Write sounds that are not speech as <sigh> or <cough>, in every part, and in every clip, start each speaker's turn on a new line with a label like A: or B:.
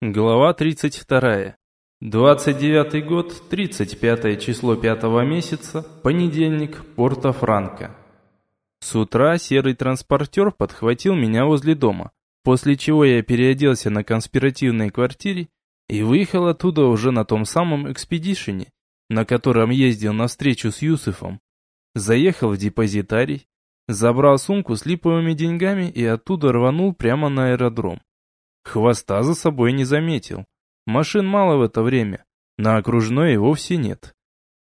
A: Глава 32. 29 год, 35 число 5 месяца, понедельник, Порто-Франко. С утра серый транспортер подхватил меня возле дома, после чего я переоделся на конспиративной квартире и выехал оттуда уже на том самом экспедишене, на котором ездил на встречу с Юсифом. Заехал в депозитарий, забрал сумку с липовыми деньгами и оттуда рванул прямо на аэродром. Хвоста за собой не заметил. Машин мало в это время, на окружной и вовсе нет.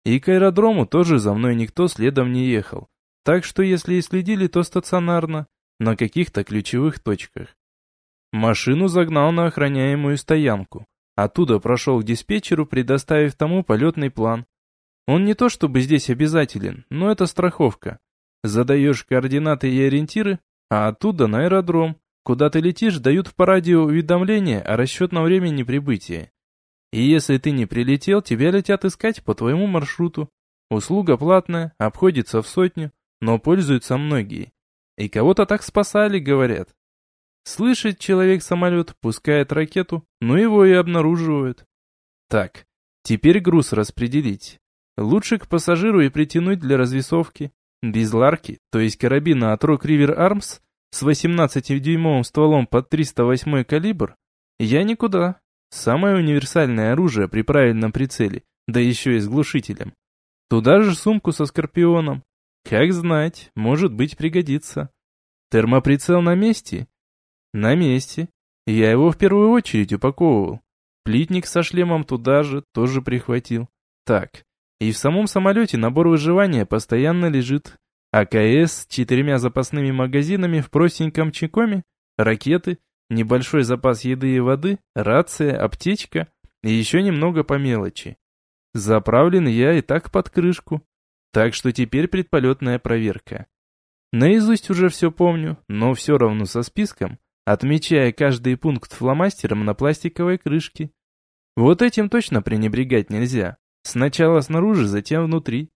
A: И к аэродрому тоже за мной никто следом не ехал. Так что если и следили, то стационарно, на каких-то ключевых точках. Машину загнал на охраняемую стоянку. Оттуда прошел к диспетчеру, предоставив тому полетный план. Он не то чтобы здесь обязателен, но это страховка. Задаешь координаты и ориентиры, а оттуда на аэродром. Куда ты летишь, дают по радио уведомление о расчетном времени прибытия. И если ты не прилетел, тебя летят искать по твоему маршруту. Услуга платная, обходится в сотню, но пользуются многие. И кого-то так спасали, говорят. Слышит человек самолет, пускает ракету, но его и обнаруживают. Так, теперь груз распределить. Лучше к пассажиру и притянуть для развесовки. Без ларки, то есть карабина от Rock River Arms, с 18-дюймовым стволом под 308 калибр, я никуда. Самое универсальное оружие при правильном прицеле, да еще и с глушителем. Туда же сумку со скорпионом. Как знать, может быть пригодится. Термоприцел на месте? На месте. Я его в первую очередь упаковывал. Плитник со шлемом туда же тоже прихватил. Так, и в самом самолете набор выживания постоянно лежит. АКС с четырьмя запасными магазинами в простеньком чекоме, ракеты, небольшой запас еды и воды, рация, аптечка и еще немного по мелочи. Заправлен я и так под крышку, так что теперь предполетная проверка. Наизусть уже все помню, но все равно со списком, отмечая каждый пункт фломастером на пластиковой крышке. Вот этим точно пренебрегать нельзя. Сначала снаружи, затем внутри.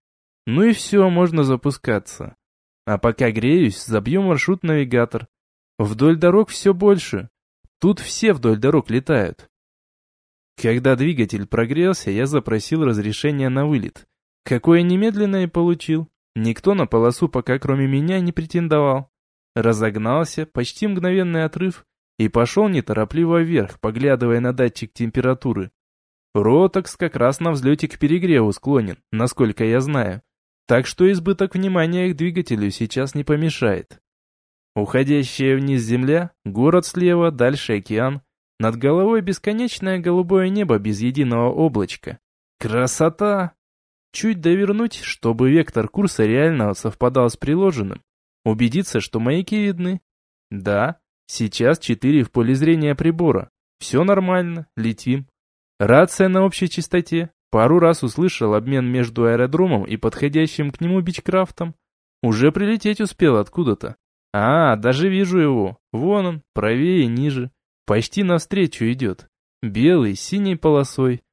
A: Ну и все, можно запускаться. А пока греюсь, забью маршрут-навигатор. Вдоль дорог все больше. Тут все вдоль дорог летают. Когда двигатель прогрелся, я запросил разрешение на вылет. Какое немедленно и получил. Никто на полосу пока кроме меня не претендовал. Разогнался, почти мгновенный отрыв, и пошел неторопливо вверх, поглядывая на датчик температуры. Ротокс как раз на взлете к перегреву склонен, насколько я знаю. Так что избыток внимания к двигателю сейчас не помешает. Уходящая вниз земля, город слева, дальше океан. Над головой бесконечное голубое небо без единого облачка. Красота! Чуть довернуть, чтобы вектор курса реального совпадал с приложенным. Убедиться, что маяки видны. Да, сейчас четыре в поле зрения прибора. Все нормально, летим. Рация на общей частоте. Пару раз услышал обмен между аэродромом и подходящим к нему бичкрафтом. Уже прилететь успел откуда-то. А, даже вижу его. Вон он, правее ниже. Почти навстречу идет. Белый, с синей полосой.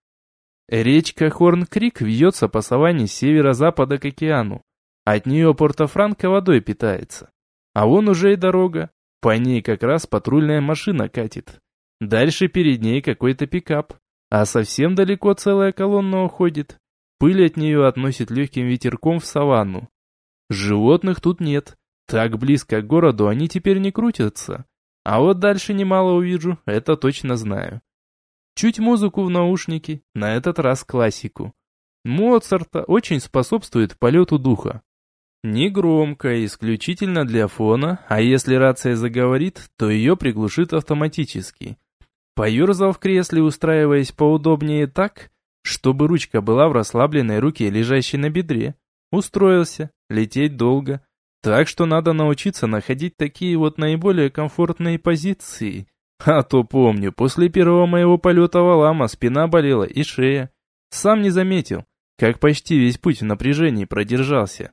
A: Речка Хорн-Крик вьется по саванне с северо-запада к океану. От нее Порто-Франко водой питается. А вон уже и дорога. По ней как раз патрульная машина катит. Дальше перед ней какой-то пикап. А совсем далеко целая колонна уходит. Пыль от нее относит легким ветерком в саванну. Животных тут нет. Так близко к городу они теперь не крутятся. А вот дальше немало увижу, это точно знаю. Чуть музыку в наушнике, на этот раз классику. Моцарта очень способствует полету духа. Не громко, исключительно для фона, а если рация заговорит, то ее приглушит автоматически. Поерзал в кресле, устраиваясь поудобнее так, чтобы ручка была в расслабленной руке, лежащей на бедре. Устроился, лететь долго. Так что надо научиться находить такие вот наиболее комфортные позиции. А то помню, после первого моего полета в Алама спина болела и шея. Сам не заметил, как почти весь путь в напряжении продержался.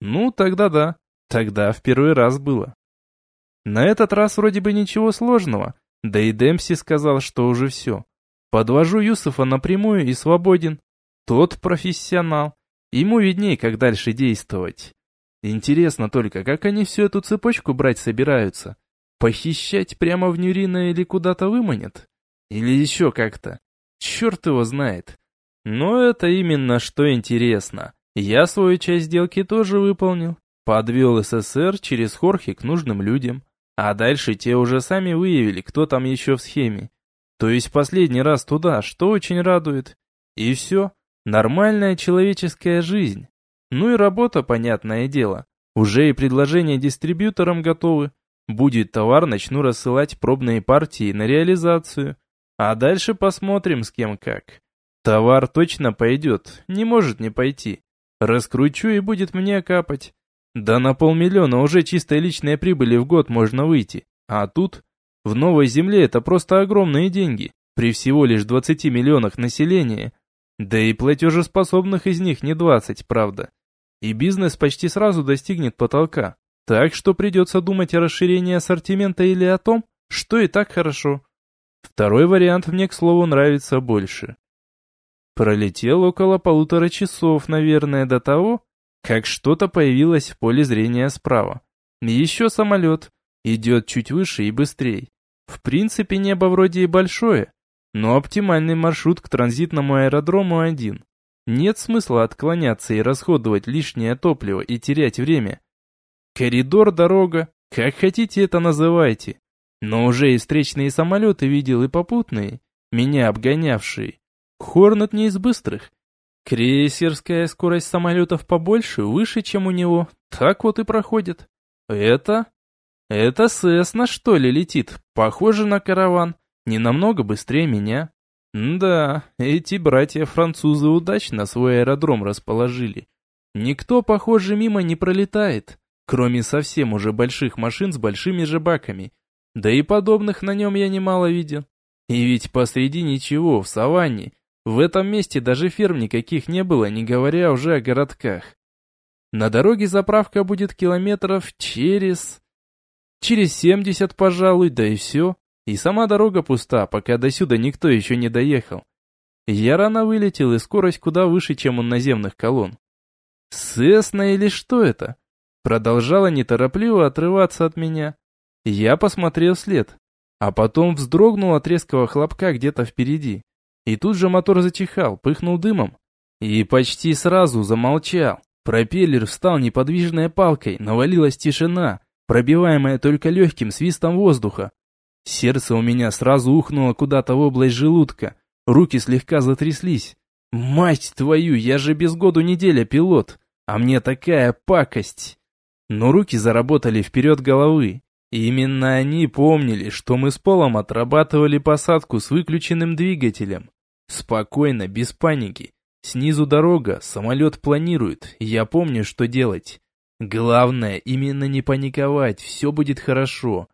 A: Ну, тогда да, тогда в первый раз было. На этот раз вроде бы ничего сложного, да и Демпси сказал, что уже все. Подвожу Юсуфа напрямую и свободен. Тот профессионал. Ему видней, как дальше действовать. Интересно только, как они всю эту цепочку брать собираются? Похищать прямо в Нюрина или куда-то выманят? Или еще как-то. Черт его знает. Но это именно что интересно. Я свою часть сделки тоже выполнил. Подвел СССР через Хорхи к нужным людям. А дальше те уже сами выявили, кто там еще в схеме. То есть последний раз туда, что очень радует. И все. Нормальная человеческая жизнь. Ну и работа, понятное дело. Уже и предложения дистрибьюторам готовы. Будет товар, начну рассылать пробные партии на реализацию. А дальше посмотрим, с кем как. Товар точно пойдет, не может не пойти. Раскручу и будет мне капать. Да на полмиллиона уже чистой личной прибыли в год можно выйти. А тут, в новой земле это просто огромные деньги. При всего лишь 20 миллионах населения. Да и платежеспособных из них не 20, правда. И бизнес почти сразу достигнет потолка. Так что придется думать о расширении ассортимента или о том, что и так хорошо. Второй вариант мне, к слову, нравится больше. Пролетел около полутора часов, наверное, до того, как что-то появилось в поле зрения справа. Еще самолет. Идет чуть выше и быстрее. В принципе, небо вроде и большое, но оптимальный маршрут к транзитному аэродрому один. Нет смысла отклоняться и расходовать лишнее топливо и терять время. Коридор, дорога, как хотите это называйте. Но уже и встречные самолеты видел и попутные, меня обгонявшие. Хорнет не из быстрых. Крейсерская скорость самолетов побольше, выше, чем у него. Так вот и проходит. Это... Это Сесна, что ли, летит? Похоже на караван. Не намного быстрее меня. Да, эти братья-французы удачно свой аэродром расположили. Никто, похоже, мимо не пролетает, кроме совсем уже больших машин с большими же баками. Да и подобных на нем я немало видел. И ведь посреди ничего, в саванне, в этом месте даже ферм никаких не было, не говоря уже о городках. На дороге заправка будет километров через... Через семьдесят, пожалуй, да и все. И сама дорога пуста, пока до сюда никто еще не доехал. Я рано вылетел, и скорость куда выше, чем у наземных колонн. Сесна или что это? Продолжала неторопливо отрываться от меня. Я посмотрел след, а потом вздрогнул от резкого хлопка где-то впереди. И тут же мотор затихал, пыхнул дымом. И почти сразу замолчал. Пропеллер встал неподвижной палкой, навалилась тишина, пробиваемая только легким свистом воздуха. Сердце у меня сразу ухнуло куда-то в область желудка, руки слегка затряслись. Мать твою, я же без году неделя пилот, а мне такая пакость. Но руки заработали вперед головы. Именно они помнили, что мы с Полом отрабатывали посадку с выключенным двигателем. Спокойно, без паники. Снизу дорога, самолет планирует, я помню, что делать. Главное, именно не паниковать, все будет хорошо.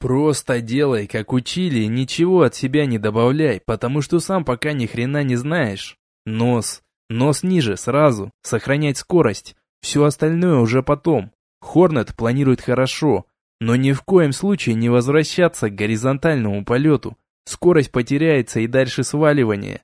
A: Просто делай, как учили, ничего от себя не добавляй, потому что сам пока ни хрена не знаешь. Нос. Нос ниже, сразу. Сохранять скорость. Все остальное уже потом. Хорнет планирует хорошо, но ни в коем случае не возвращаться к горизонтальному полету. Скорость потеряется и дальше сваливание.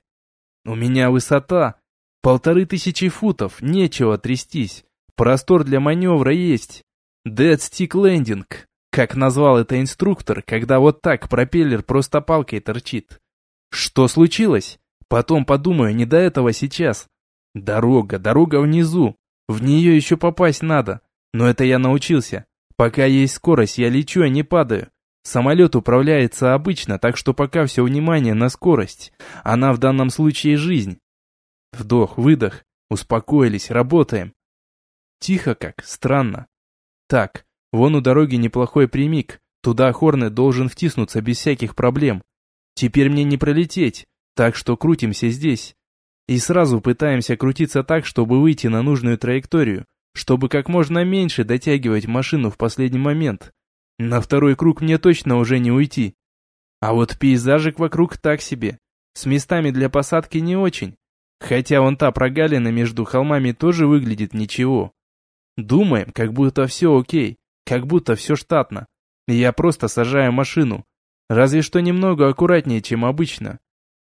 A: У меня высота. Полторы тысячи футов, нечего трястись. Простор для маневра есть. Dead Stick Landing. Как назвал это инструктор, когда вот так пропеллер просто палкой торчит. Что случилось? Потом подумаю, не до этого сейчас. Дорога, дорога внизу. В нее еще попасть надо. Но это я научился. Пока есть скорость, я лечу, а не падаю. Самолет управляется обычно, так что пока все внимание на скорость. Она в данном случае жизнь. Вдох, выдох. Успокоились, работаем. Тихо как, странно. Так, Вон у дороги неплохой прямик, туда Хорнет должен втиснуться без всяких проблем. Теперь мне не пролететь, так что крутимся здесь. И сразу пытаемся крутиться так, чтобы выйти на нужную траекторию, чтобы как можно меньше дотягивать машину в последний момент. На второй круг мне точно уже не уйти. А вот пейзажик вокруг так себе. С местами для посадки не очень. Хотя вон та прогалина между холмами тоже выглядит ничего. Думаем, как будто все окей. Как будто все штатно. Я просто сажаю машину. Разве что немного аккуратнее, чем обычно.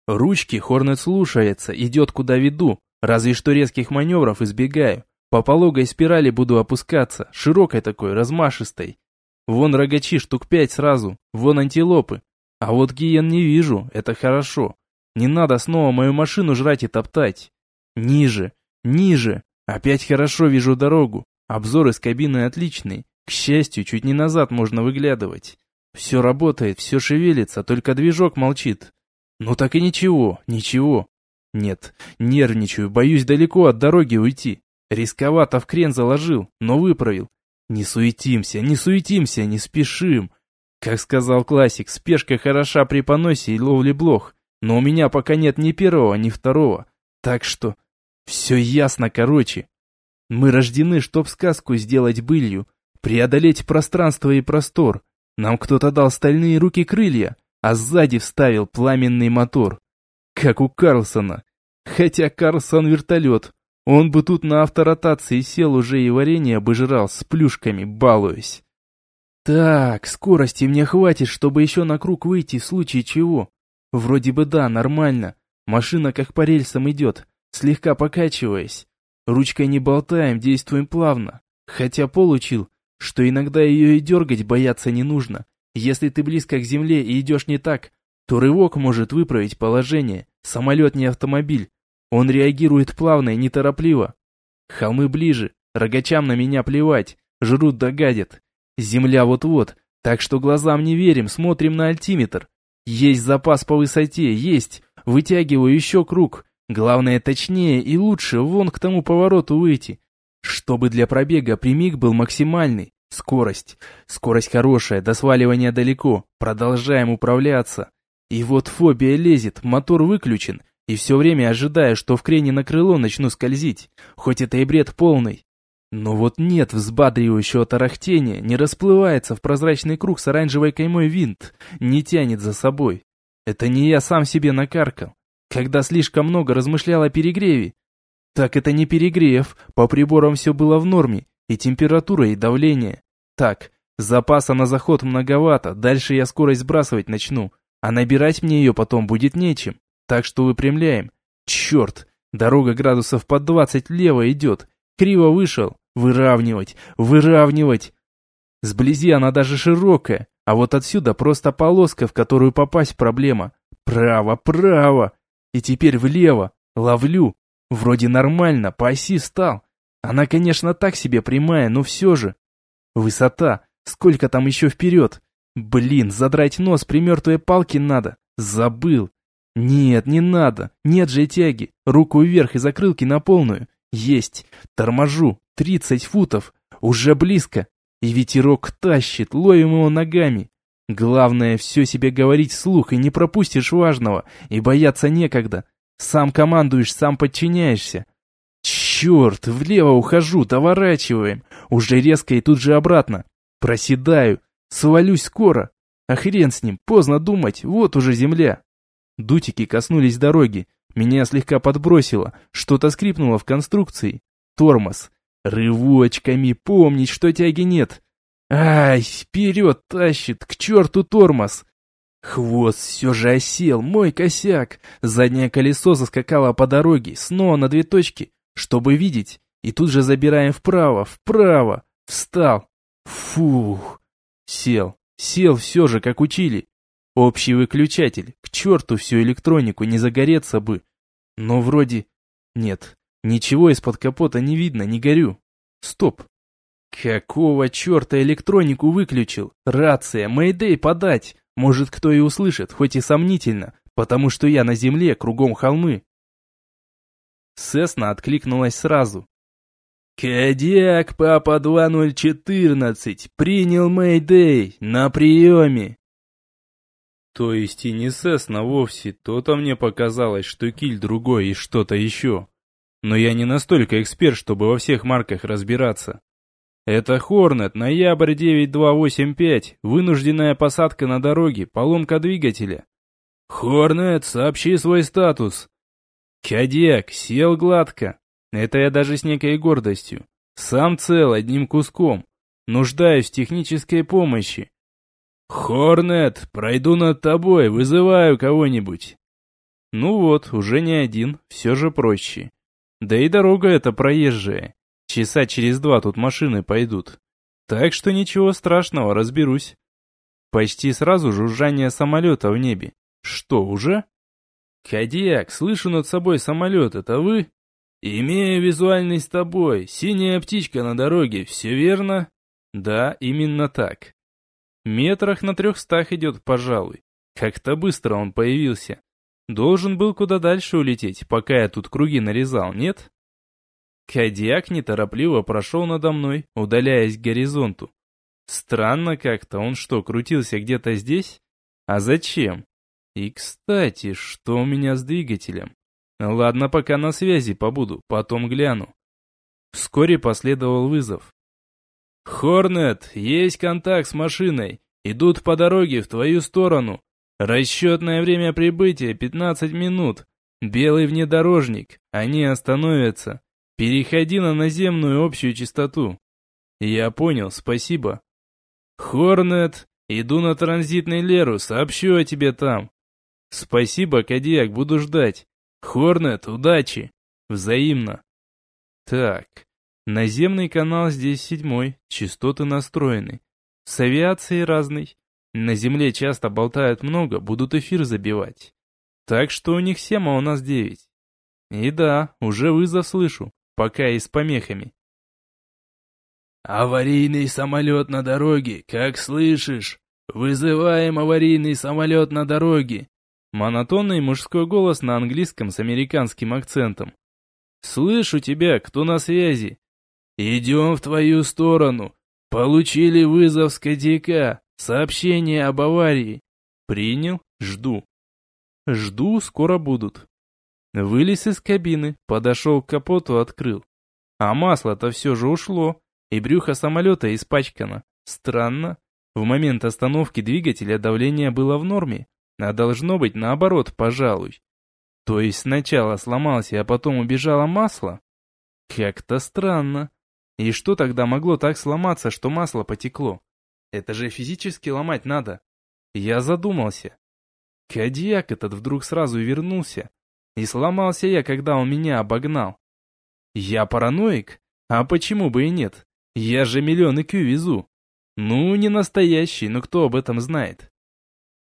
A: Ручки Хорнет слушается, идет куда веду. Разве что резких маневров избегаю. По пологой спирали буду опускаться, широкой такой, размашистой. Вон рогачи штук пять сразу, вон антилопы. А вот гиен не вижу, это хорошо. Не надо снова мою машину жрать и топтать. Ниже, ниже. Опять хорошо вижу дорогу. Обзор из кабины отличный. К счастью, чуть не назад можно выглядывать. Все работает, все шевелится, только движок молчит. Ну так и ничего, ничего. Нет, нервничаю, боюсь далеко от дороги уйти. Рисковато в крен заложил, но выправил. Не суетимся, не суетимся, не спешим. Как сказал классик, спешка хороша при поносе и ловле блох. Но у меня пока нет ни первого, ни второго. Так что все ясно, короче. Мы рождены, чтоб сказку сделать былью, преодолеть пространство и простор. Нам кто-то дал стальные руки-крылья, а сзади вставил пламенный мотор. Как у Карлсона. Хотя Карлсон вертолет. Он бы тут на авторотации сел уже и варенье бы жрал с плюшками, балуясь. Так, скорости мне хватит, чтобы еще на круг выйти в случае чего. Вроде бы да, нормально. Машина как по рельсам идет, слегка покачиваясь. Ручкой не болтаем, действуем плавно. Хотя получил, что иногда ее и дергать бояться не нужно. Если ты близко к земле и идешь не так, то рывок может выправить положение. Самолет не автомобиль. Он реагирует плавно и неторопливо. Холмы ближе, рогачам на меня плевать, жрут да гадят. Земля вот-вот, так что глазам не верим, смотрим на альтиметр. Есть запас по высоте, есть. Вытягиваю еще круг. Главное точнее и лучше вон к тому повороту выйти. Чтобы для пробега примик был максимальный. Скорость. Скорость хорошая, до сваливания далеко. Продолжаем управляться. И вот фобия лезет, мотор выключен. И все время ожидая, что в крене на крыло начну скользить. Хоть это и бред полный. Но вот нет взбадривающего тарахтения, не расплывается в прозрачный круг с оранжевой каймой винт, не тянет за собой. Это не я сам себе накаркал, когда слишком много размышлял о перегреве. Так это не перегрев, по приборам все было в норме, и температура, и давление. Так, запаса на заход многовато, дальше я скорость сбрасывать начну, а набирать мне ее потом будет нечем. Так что выпрямляем. Черт, дорога градусов под 20 влево идет, криво вышел, Выравнивать, выравнивать. Сблизи она даже широкая, а вот отсюда просто полоска, в которую попасть проблема. Право, право. И теперь влево. Ловлю. Вроде нормально, по оси стал. Она, конечно, так себе прямая, но все же. Высота. Сколько там еще вперед? Блин, задрать нос при мертвой палке надо. Забыл. Нет, не надо. Нет же тяги. Руку вверх и закрылки на полную. Есть. Торможу. Тридцать футов. Уже близко. И ветерок тащит, ловим его ногами. Главное, все себе говорить вслух, и не пропустишь важного, и бояться некогда. Сам командуешь, сам подчиняешься. Черт, влево ухожу, доворачиваем. Уже резко и тут же обратно. Проседаю. Свалюсь скоро. А хрен с ним, поздно думать, вот уже земля. Дутики коснулись дороги. Меня слегка подбросило, что-то скрипнуло в конструкции. Тормоз. Рывочками помнить, что тяги нет. Ай, вперед тащит, к черту тормоз. Хвост все же осел, мой косяк. Заднее колесо заскакало по дороге, снова на две точки, чтобы видеть. И тут же забираем вправо, вправо. Встал. Фух. Сел. Сел все же, как учили. Общий выключатель. К черту всю электронику, не загореться бы. Но вроде... Нет, ничего из-под капота не видно, не горю. Стоп. Какого черта электронику выключил? Рация, Мэйдэй подать. Может, кто и услышит, хоть и сомнительно, потому что я на земле, кругом холмы. Сесна откликнулась сразу. «Кадиак, папа 2014, принял Мэйдэй, на приеме!» То есть и не Сесна вовсе, то-то мне показалось, что киль другой и что-то еще. Но я не настолько эксперт, чтобы во всех марках разбираться. Это Хорнет, ноябрь 9285, вынужденная посадка на дороге, поломка двигателя. Хорнет, сообщи свой статус. Кадек, сел гладко. Это я даже с некой гордостью. Сам цел одним куском. Нуждаюсь в технической помощи. «Хорнет, пройду над тобой, вызываю кого-нибудь». Ну вот, уже не один, все же проще. Да и дорога эта проезжая. Часа через два тут машины пойдут. Так что ничего страшного, разберусь. Почти сразу жужжание самолета в небе. Что, уже? Кадьяк, слышу над собой самолет, это вы? Имею визуальный с тобой, синяя птичка на дороге, все верно? Да, именно так. Метрах на трехстах идет, пожалуй. Как-то быстро он появился. Должен был куда дальше улететь, пока я тут круги нарезал, нет? Кадьяк неторопливо прошел надо мной, удаляясь к горизонту. Странно как-то, он что, крутился где-то здесь? А зачем? И, кстати, что у меня с двигателем? Ладно, пока на связи побуду, потом гляну. Вскоре последовал вызов. «Хорнет, есть контакт с машиной. Идут по дороге в твою сторону. Расчетное время прибытия 15 минут. Белый внедорожник. Они остановятся. Переходи на наземную общую частоту». «Я понял, спасибо». «Хорнет, иду на транзитный Леру, сообщу о тебе там». «Спасибо, Кадиак, буду ждать». «Хорнет, удачи!» «Взаимно». Так, наземный канал здесь седьмой, частоты настроены. С авиацией разной. На земле часто болтают много, будут эфир забивать. Так что у них семь, а у нас девять. И да, уже вызов слышу, пока и с помехами.
B: «Аварийный самолет на дороге, как слышишь? Вызываем аварийный самолет на дороге!»
A: Монотонный мужской голос на английском с американским акцентом. «Слышу тебя, кто на связи?»
B: «Идем в твою сторону. Получили вызов с КДК. Сообщение об аварии».
A: «Принял. Жду». «Жду, скоро будут». Вылез из кабины, подошел к капоту, открыл. А масло-то все же ушло и брюхо самолета испачкано. Странно. В момент остановки двигателя давление было в норме, а должно быть наоборот, пожалуй. То есть сначала сломался, а потом убежало масло? Как-то странно. И что тогда могло так сломаться, что масло потекло? Это же физически ломать надо. Я задумался. Кадьяк этот вдруг сразу вернулся. И сломался я, когда он меня обогнал. Я параноик? А почему бы и нет? Я же миллион IQ везу. Ну, не настоящий, но кто об этом знает?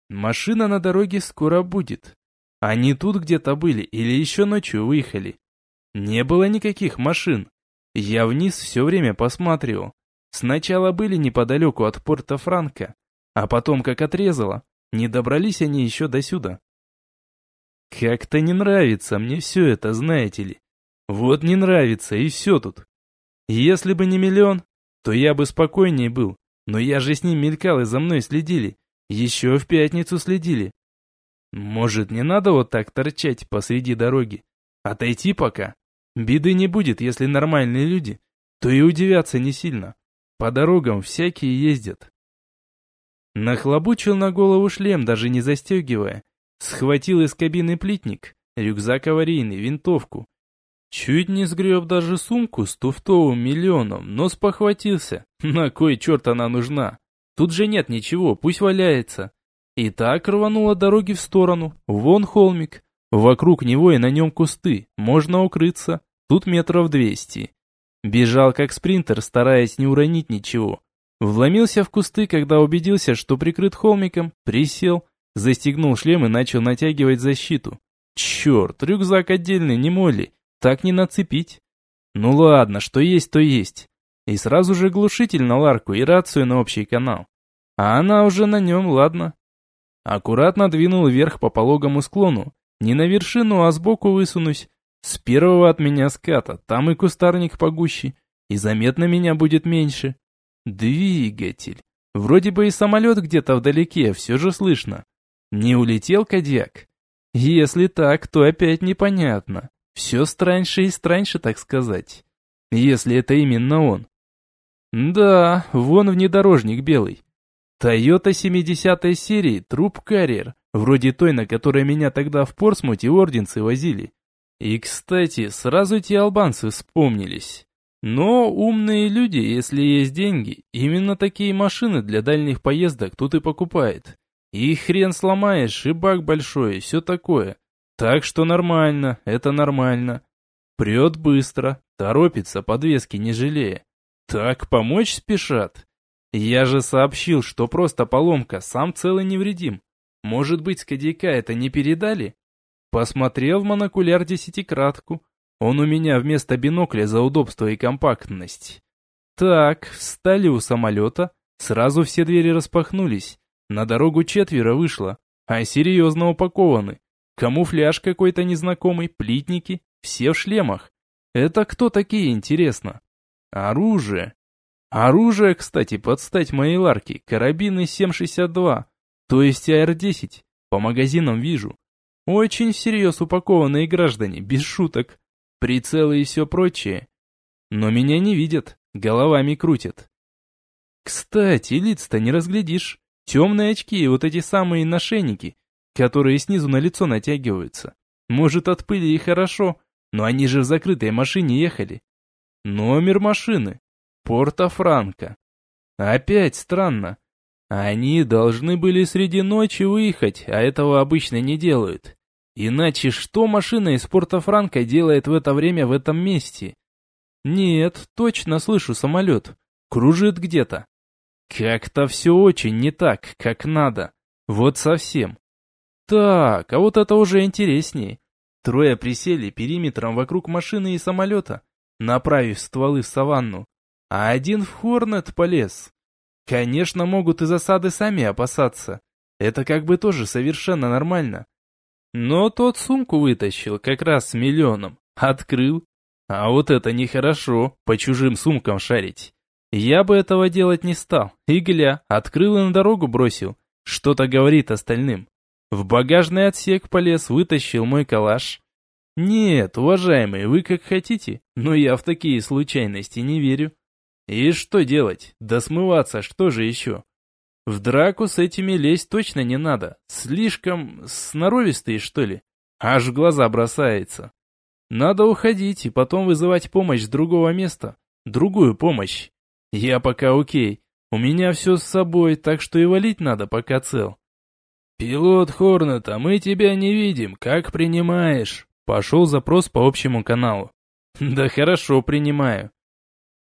A: Машина на дороге скоро будет. Они тут где-то были или еще ночью выехали. Не было никаких машин. Я вниз все время посматривал. Сначала были неподалеку от порта Франка, а потом, как отрезало, не добрались они еще до сюда. Как-то не нравится мне все это, знаете ли. Вот не нравится, и все тут. Если бы не миллион, то я бы спокойнее был. Но я же с ним мелькал и за мной следили. Еще в пятницу следили. Может, не надо вот так торчать посреди дороги? Отойти пока. Беды не будет, если нормальные люди. То и удивятся не сильно. По дорогам всякие ездят. Нахлобучил на голову шлем, даже не застегивая. Схватил из кабины плитник, рюкзак аварийный, винтовку Чуть не сгреб даже сумку с туфтовым миллионом, но спохватился. На кой черт она нужна? Тут же нет ничего, пусть валяется. И так рванула дороги в сторону. Вон холмик. Вокруг него и на нем кусты. Можно укрыться. Тут метров двести. Бежал как спринтер, стараясь не уронить ничего. Вломился в кусты, когда убедился, что прикрыт холмиком, присел, застегнул шлем и начал натягивать защиту. Черт, рюкзак отдельный, не моли. Так не нацепить. Ну ладно, что есть, то есть. И сразу же глушитель на ларку и рацию на общий канал. А она уже на нем, ладно. Аккуратно двинул вверх по пологому склону. Не на вершину, а сбоку высунусь. С первого от меня ската, там и кустарник погуще. И заметно меня будет меньше. Двигатель. Вроде бы и самолет где-то вдалеке, все же слышно. Не улетел Кадьяк? Если так, то опять непонятно. Все страньше и страньше, так сказать. Если это именно он. Да, вон внедорожник белый. Тойота 70-й серии, труп карьер, вроде той, на которой меня тогда в Порсмуте орденцы возили. И, кстати, сразу эти албанцы вспомнились. Но умные люди, если есть деньги, именно такие машины для дальних поездок тут и покупают. И хрен сломаешь, и бак большой, и все такое. Так что нормально, это нормально. Прет быстро, торопится, подвески не жалея. Так помочь спешат. Я же сообщил, что просто поломка, сам целый невредим. Может быть, с это не передали? Посмотрел в монокуляр десятикратку. Он у меня вместо бинокля за удобство и компактность. Так, встали у самолета, сразу все двери распахнулись. На дорогу четверо вышло, а серьезно упакованы. Камуфляж какой-то незнакомый, плитники, все в шлемах. Это кто такие, интересно? Оружие. Оружие, кстати, под стать моей ларки, карабины 7,62, то есть АР-10, по магазинам вижу. Очень всерьез упакованные граждане, без шуток. Прицелы и все прочее. Но меня не видят, головами крутят. Кстати, лиц-то не разглядишь. Темные очки и вот эти самые нашейники, которые снизу на лицо натягиваются. Может, от пыли и хорошо, но они же в закрытой машине ехали. Номер машины. Порто-Франко. Опять странно. Они должны были среди ночи выехать, а этого обычно не делают. Иначе что машина из Порто-Франко делает в это время в этом месте? Нет, точно слышу самолет. Кружит где-то. Как-то все очень не так, как надо. Вот совсем. Так, а вот это уже интереснее. Трое присели периметром вокруг машины и самолета, направив стволы в саванну а один в Хорнет полез. Конечно, могут и засады сами опасаться. Это как бы тоже совершенно нормально. Но тот сумку вытащил как раз с миллионом. Открыл. А вот это нехорошо, по чужим сумкам шарить. Я бы этого делать не стал. И гля, открыл и на дорогу бросил. Что-то говорит остальным. В багажный отсек полез, вытащил мой калаш. Нет, уважаемые, вы как хотите, но я в такие случайности не верю. И что делать? Да смываться, что же еще? В драку с этими лезть точно не надо. Слишком сноровистые, что ли? Аж в глаза бросается. Надо уходить и потом вызывать помощь с другого места. Другую помощь. Я пока окей. У меня все с собой, так что и валить надо, пока цел. «Пилот Хорнета, мы тебя не видим, как принимаешь?» Пошел запрос по общему каналу. <laughs> «Да хорошо, принимаю.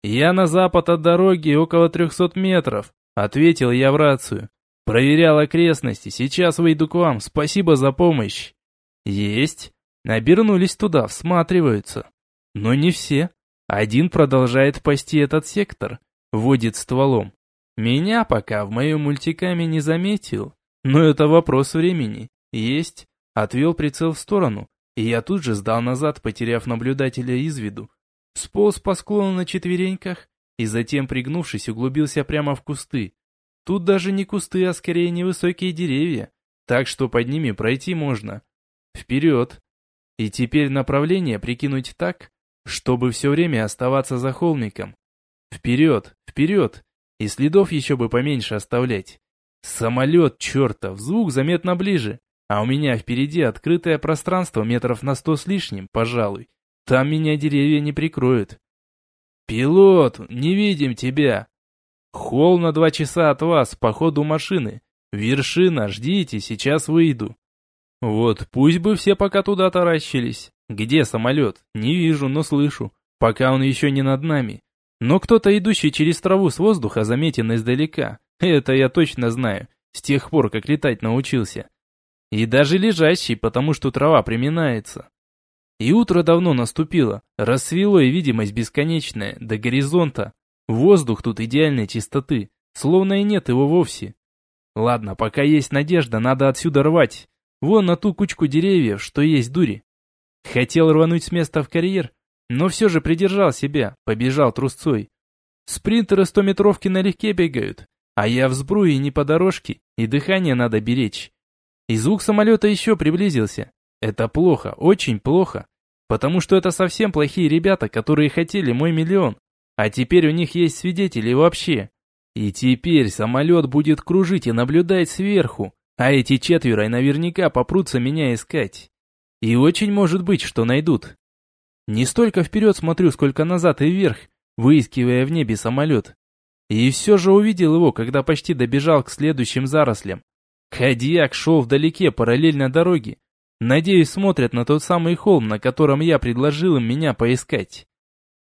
A: «Я на запад от дороги около трехсот метров», — ответил я в рацию. «Проверял окрестности, сейчас выйду к вам, спасибо за помощь». «Есть». Обернулись туда, всматриваются. Но не все. Один продолжает пасти этот сектор, водит стволом. Меня пока в моем мультикаме не заметил, но это вопрос времени. Есть. Отвел прицел в сторону, и я тут же сдал назад, потеряв наблюдателя из виду. Сполз по склону на четвереньках и затем, пригнувшись, углубился прямо в кусты. Тут даже не кусты, а скорее невысокие деревья, так что под ними пройти можно. Вперед! И теперь направление прикинуть так, чтобы все время оставаться за холмиком. Вперед, вперед! И следов еще бы поменьше оставлять. Самолет, чертов, звук заметно ближе, а у меня впереди открытое пространство метров на сто с лишним, пожалуй. Там меня деревья не прикроют. Пилот, не видим тебя. Холл на два часа от вас, по ходу машины. Вершина, ждите, сейчас выйду. Вот, пусть бы все пока туда таращились. Где самолет? Не вижу, но слышу. Пока он еще не над нами. Но кто-то, идущий через траву с воздуха, заметен издалека. Это я точно знаю, с тех пор, как летать научился. И даже лежащий, потому что трава приминается. И утро давно наступило, рассвело и видимость бесконечная, до горизонта. Воздух тут идеальной чистоты, словно и нет его вовсе. Ладно, пока есть надежда, надо отсюда рвать. Вон на ту кучку деревьев, что есть дури. Хотел рвануть с места в карьер, но все же придержал себя, побежал трусцой. Спринтеры стометровки налегке бегают, а я в сбруе не по дорожке, и дыхание надо беречь. И звук самолета еще приблизился. Это плохо, очень плохо. Потому что это совсем плохие ребята, которые хотели мой миллион. А теперь у них есть свидетели вообще. И теперь самолет будет кружить и наблюдать сверху, а эти четверо наверняка попрутся меня искать. И очень может быть, что найдут. Не столько вперед смотрю, сколько назад и вверх, выискивая в небе самолет. И все же увидел его, когда почти добежал к следующим зарослям. Кадьяк шел вдалеке параллельно дороге, Надеюсь, смотрят на тот самый холм, на котором я предложил им меня поискать.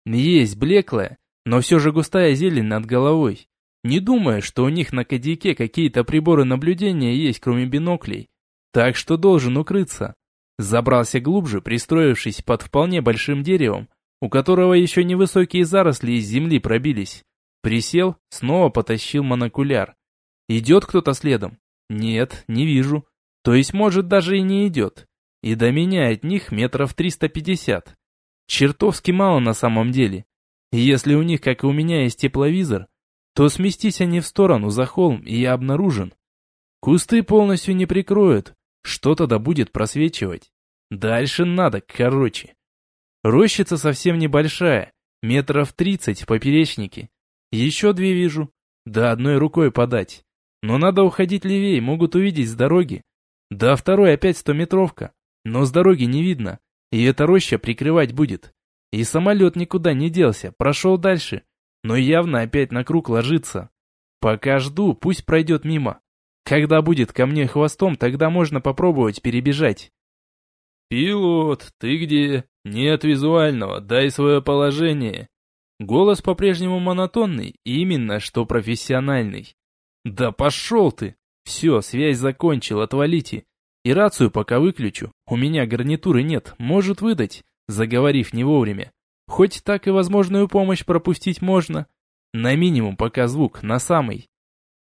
A: Есть блеклая, но все же густая зелень над головой. не думая, что у них на кадике какие-то приборы наблюдения есть, кроме биноклей. Так что должен укрыться. Забрался глубже, пристроившись под вполне большим деревом, у которого еще невысокие заросли из земли пробились. Присел, снова потащил монокуляр. Идет кто-то следом? Нет, не вижу. То есть, может, даже и не идет. И до меня от них метров 350. Чертовски мало на самом деле. И если у них, как и у меня, есть тепловизор, то сместись они в сторону за холм, и я обнаружен. Кусты полностью не прикроют. Что тогда будет просвечивать? Дальше надо, короче. Рощица совсем небольшая, метров тридцать в поперечнике. Еще две вижу. Да одной рукой подать. Но надо уходить левее, могут увидеть с дороги. Да второй опять стометровка. Но с дороги не видно. И эта роща прикрывать будет. И самолет никуда не делся, прошел дальше. Но явно опять на круг ложится. Пока жду, пусть пройдет мимо. Когда будет ко мне хвостом, тогда можно попробовать перебежать. «Пилот, ты где? Нет визуального, дай свое положение». Голос по-прежнему монотонный, именно что профессиональный. «Да пошел ты! Все, связь закончил, отвалите. И рацию пока выключу, у меня гарнитуры нет, может выдать, заговорив не вовремя. Хоть так и возможную помощь пропустить можно. На минимум пока звук, на самый.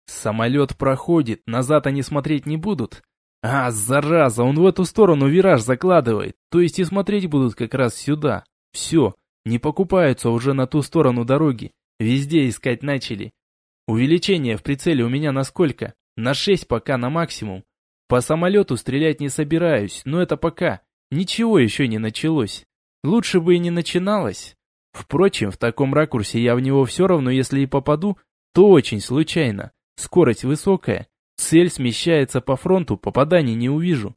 A: Самолет проходит, назад они смотреть не будут. А, зараза, он в эту сторону вираж закладывает, то есть и смотреть будут как раз сюда. Все, не покупаются уже на ту сторону дороги, везде искать начали. Увеличение в прицеле у меня на сколько? На 6 пока на максимум. По самолету стрелять не собираюсь, но это пока. Ничего еще не началось. Лучше бы и не начиналось. Впрочем, в таком ракурсе я в него все равно, если и попаду, то очень случайно. Скорость высокая, цель смещается по фронту, попаданий не увижу.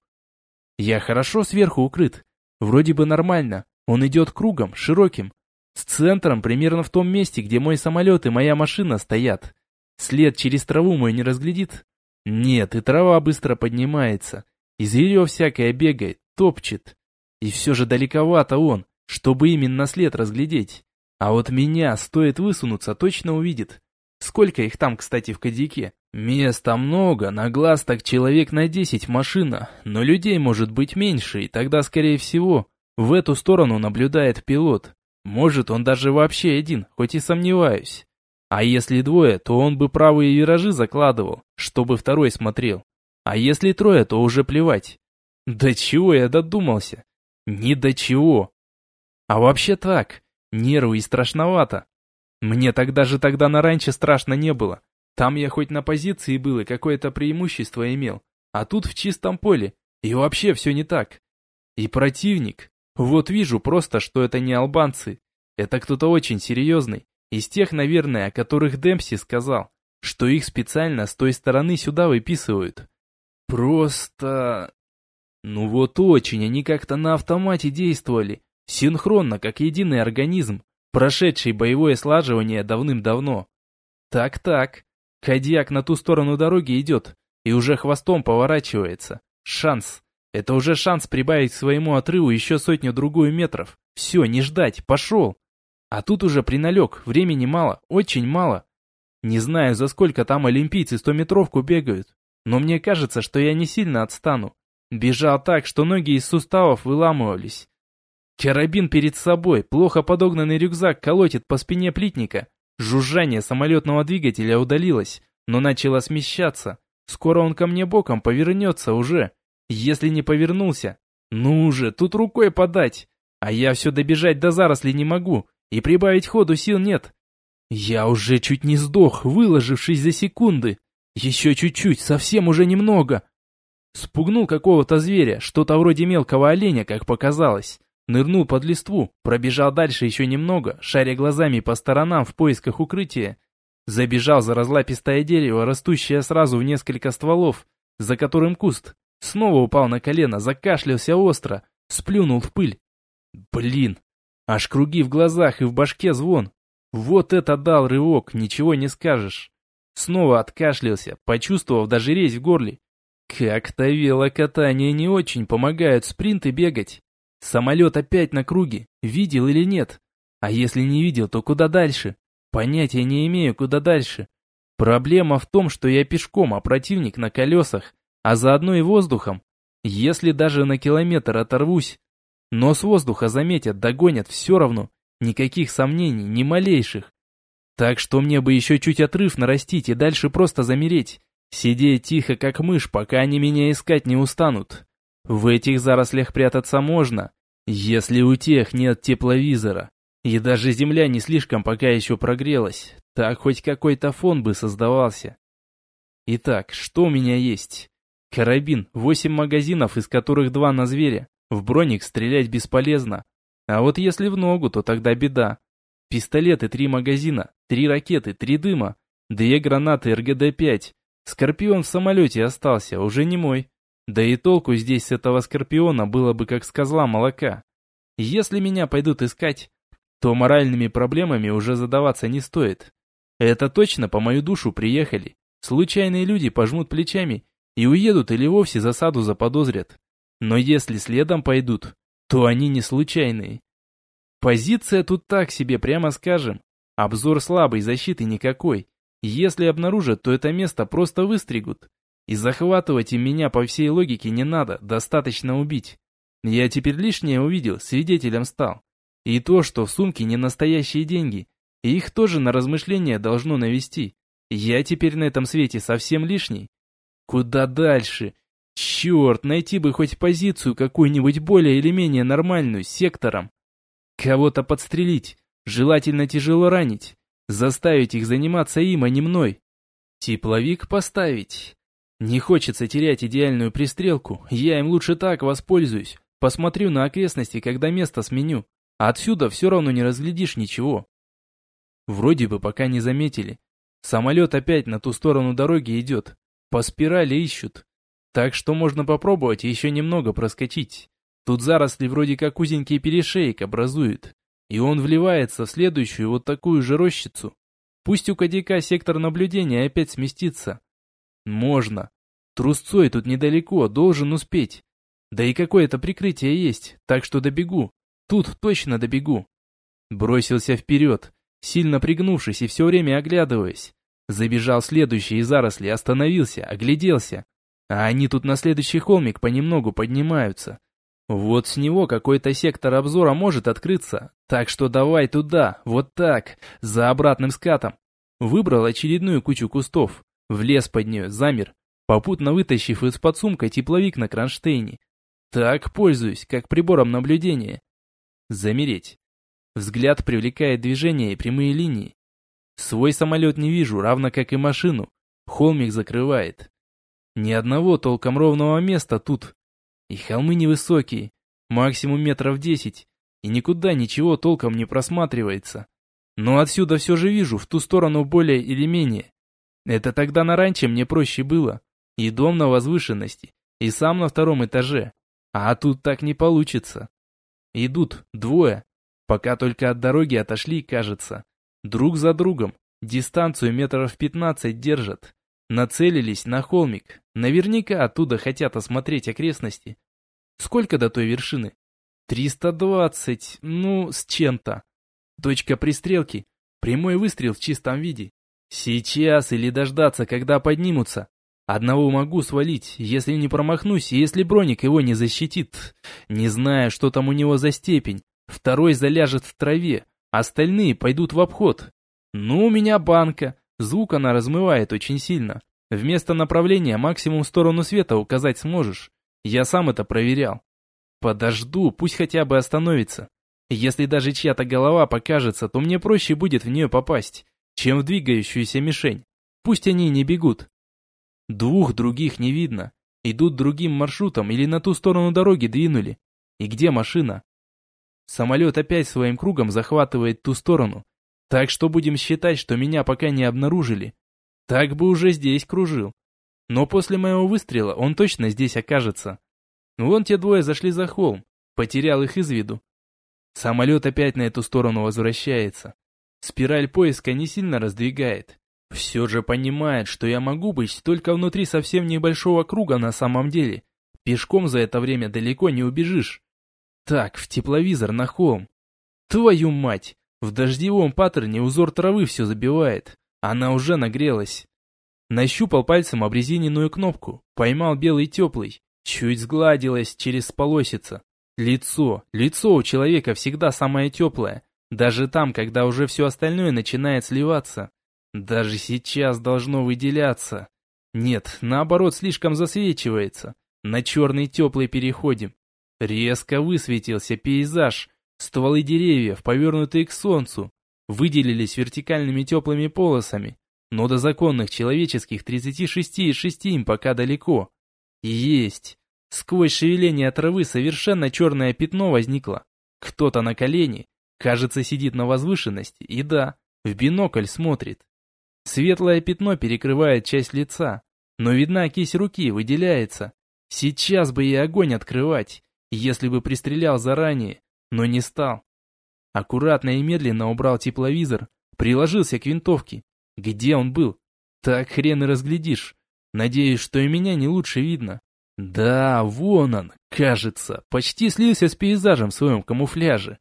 A: Я хорошо сверху укрыт. Вроде бы нормально. Он идет кругом, широким. С центром примерно в том месте, где мой самолет и моя машина стоят. След через траву мой не разглядит. Нет, и трава быстро поднимается. И зверье всякое бегает, топчет. И все же далековато он, чтобы именно след разглядеть. А вот меня, стоит высунуться, точно увидит. Сколько их там, кстати, в кадике? Места много, на глаз так человек на десять машина, но людей может быть меньше, и тогда, скорее всего, в эту сторону наблюдает пилот. Может, он даже вообще один, хоть и сомневаюсь. А если двое, то он бы правые виражи закладывал, чтобы второй смотрел. А если трое, то уже плевать. До чего я додумался? Ни до чего. А вообще так, нервы и страшновато. Мне тогда же тогда на раньше страшно не было. Там я хоть на позиции был и какое-то преимущество имел. А тут в чистом поле. И вообще все не так. И противник. Вот вижу просто, что это не албанцы. Это кто-то очень серьезный. Из тех, наверное, о которых Демпси сказал, что их специально с той стороны сюда выписывают. Просто... Ну вот очень, они как-то на автомате действовали, синхронно, как единый организм, прошедший боевое слаживание давным-давно. Так-так, Кадьяк на ту сторону дороги идет и уже хвостом поворачивается. Шанс. Это уже шанс прибавить к своему отрыву еще сотню-другую метров. Все, не ждать, пошел. А тут уже приналег, времени мало, очень мало. Не знаю, за сколько там олимпийцы стометровку бегают, но мне кажется, что я не сильно отстану. Бежал так, что ноги из суставов выламывались. Карабин перед собой, плохо подогнанный рюкзак колотит по спине плитника. Жужжание самолетного двигателя удалилось, но начало смещаться. Скоро он ко мне боком повернется уже. Если не повернулся, ну уже, тут рукой подать. А я все добежать до заросли не могу и прибавить ходу сил нет. Я уже чуть не сдох, выложившись за секунды. Еще чуть-чуть, совсем уже немного. Спугнул какого-то зверя, что-то вроде мелкого оленя, как показалось. Нырнул под листву, пробежал дальше еще немного, шаря глазами по сторонам в поисках укрытия. Забежал за разлапистое дерево, растущее сразу в несколько стволов, за которым куст. Снова упал на колено, закашлялся остро, сплюнул в пыль. Блин, Аж круги в глазах и в башке звон. Вот это дал рывок, ничего не скажешь. Снова откашлялся, почувствовав даже резь в горле. Как-то велокатание не очень помогают спринты бегать. Самолет опять на круге, видел или нет? А если не видел, то куда дальше? Понятия не имею, куда дальше. Проблема в том, что я пешком, а противник на колесах, а заодно и воздухом. Если даже на километр оторвусь, но с воздуха заметят, догонят, все равно. Никаких сомнений, ни малейших. Так что мне бы еще чуть отрыв нарастить и дальше просто замереть. Сидеть тихо, как мышь, пока они меня искать не устанут. В этих зарослях прятаться можно, если у тех нет тепловизора. И даже земля не слишком пока еще прогрелась. Так хоть какой-то фон бы создавался. Итак, что у меня есть? Карабин, восемь магазинов, из которых два на зверя. В броник стрелять бесполезно. А вот если в ногу, то тогда беда. Пистолеты, три магазина, три ракеты, три дыма, две гранаты РГД-5, Скорпион в самолете остался, уже не мой. Да и толку здесь с этого Скорпиона было бы как с козла молока. Если меня пойдут искать, то моральными проблемами уже задаваться не стоит. Это точно по мою душу приехали. Случайные люди пожмут плечами и уедут или вовсе засаду заподозрят. Но если следом пойдут, то они не случайные. Позиция тут так себе, прямо скажем. Обзор слабый, защиты никакой. Если обнаружат, то это место просто выстригут. И захватывать им меня по всей логике не надо, достаточно убить. Я теперь лишнее увидел, свидетелем стал. И то, что в сумке не настоящие деньги, их тоже на размышления должно навести. Я теперь на этом свете совсем лишний. Куда дальше? Черт, найти бы хоть позицию какую-нибудь более или менее нормальную, сектором. Кого-то подстрелить, желательно тяжело ранить. Заставить их заниматься им, а не мной. Тепловик поставить. Не хочется терять идеальную пристрелку, я им лучше так воспользуюсь. Посмотрю на окрестности, когда место сменю. отсюда все равно не разглядишь ничего. Вроде бы пока не заметили. Самолет опять на ту сторону дороги идет. По спирали ищут. Так что можно попробовать еще немного проскочить. Тут заросли вроде как узенький перешеек образуют и он вливается в следующую вот такую же рощицу. Пусть у кадика сектор наблюдения опять сместится. Можно. Трусцой тут недалеко, должен успеть. Да и какое-то прикрытие есть, так что добегу. Тут точно добегу. Бросился вперед, сильно пригнувшись и все время оглядываясь. Забежал следующие заросли, остановился, огляделся. А они тут на следующий холмик понемногу поднимаются. Вот с него какой-то сектор обзора может открыться, так что давай туда, вот так, за обратным скатом. Выбрал очередную кучу кустов, влез под нее, замер, попутно вытащив из под сумка тепловик на кронштейне. Так пользуюсь, как прибором наблюдения. Замереть. Взгляд привлекает движение и прямые линии. Свой самолет не вижу, равно как и машину. Холмик закрывает. Ни одного толком ровного места тут, и холмы невысокие, максимум метров десять, и никуда ничего толком не просматривается. Но отсюда все же вижу, в ту сторону более или менее. Это тогда на ранче мне проще было. И дом на возвышенности, и сам на втором этаже. А тут так не получится. Идут двое, пока только от дороги отошли, кажется. Друг за другом, дистанцию метров пятнадцать держат. Нацелились на холмик. Наверняка оттуда хотят осмотреть окрестности. Сколько до той вершины? 320, ну, с чем-то. Точка пристрелки. Прямой выстрел в чистом виде. Сейчас или дождаться, когда поднимутся. Одного могу свалить, если не промахнусь, и если броник его не защитит. Не знаю, что там у него за степень. Второй заляжет в траве, остальные пойдут в обход. Ну, у меня банка. Звук она размывает очень сильно. Вместо направления максимум сторону света указать сможешь. Я сам это проверял. Подожду, пусть хотя бы остановится. Если даже чья-то голова покажется, то мне проще будет в нее попасть, чем в двигающуюся мишень. Пусть они не бегут. Двух других не видно. Идут другим маршрутом или на ту сторону дороги двинули. И где машина? Самолет опять своим кругом захватывает ту сторону. Так что будем считать, что меня пока не обнаружили. Так бы уже здесь кружил. Но после моего выстрела он точно здесь окажется. Вон те двое зашли за холм. Потерял их из виду. Самолет опять на эту сторону возвращается. Спираль поиска не сильно раздвигает. Все же понимает, что я могу быть только внутри совсем небольшого круга на самом деле. Пешком за это время далеко не убежишь. Так, в тепловизор на холм. Твою мать! В дождевом паттерне узор травы все забивает. Она уже нагрелась. Нащупал пальцем обрезиненную кнопку, поймал белый теплый, чуть сгладилось через полосица. Лицо, лицо у человека всегда самое теплое, даже там, когда уже все остальное начинает сливаться. Даже сейчас должно выделяться. Нет, наоборот, слишком засвечивается. На черный теплый переходим. Резко высветился пейзаж. Стволы деревьев, повернутые к солнцу, выделились вертикальными теплыми полосами. Но до законных человеческих 36,6 им пока далеко. Есть. Сквозь шевеление травы совершенно черное пятно возникло. Кто-то на колени, Кажется, сидит на возвышенности и да, в бинокль смотрит. Светлое пятно перекрывает часть лица, но видна кисть руки, выделяется. Сейчас бы и огонь открывать, если бы пристрелял заранее, но не стал. Аккуратно и медленно убрал тепловизор, приложился к винтовке. Где он был? Так хрен и разглядишь. Надеюсь, что и меня не лучше видно. Да, вон он, кажется, почти слился с пейзажем в своем камуфляже.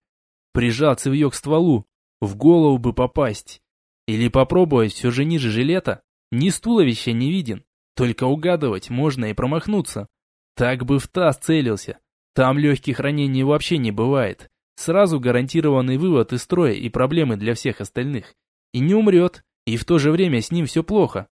A: Прижал цевьё к стволу, в голову бы попасть. Или попробовать все же ниже жилета? Ни с туловища не виден, только угадывать можно и промахнуться. Так бы в таз целился. Там легких ранений вообще не бывает. Сразу гарантированный вывод из строя и проблемы для всех остальных. И не умрет, и в то же время с ним все плохо.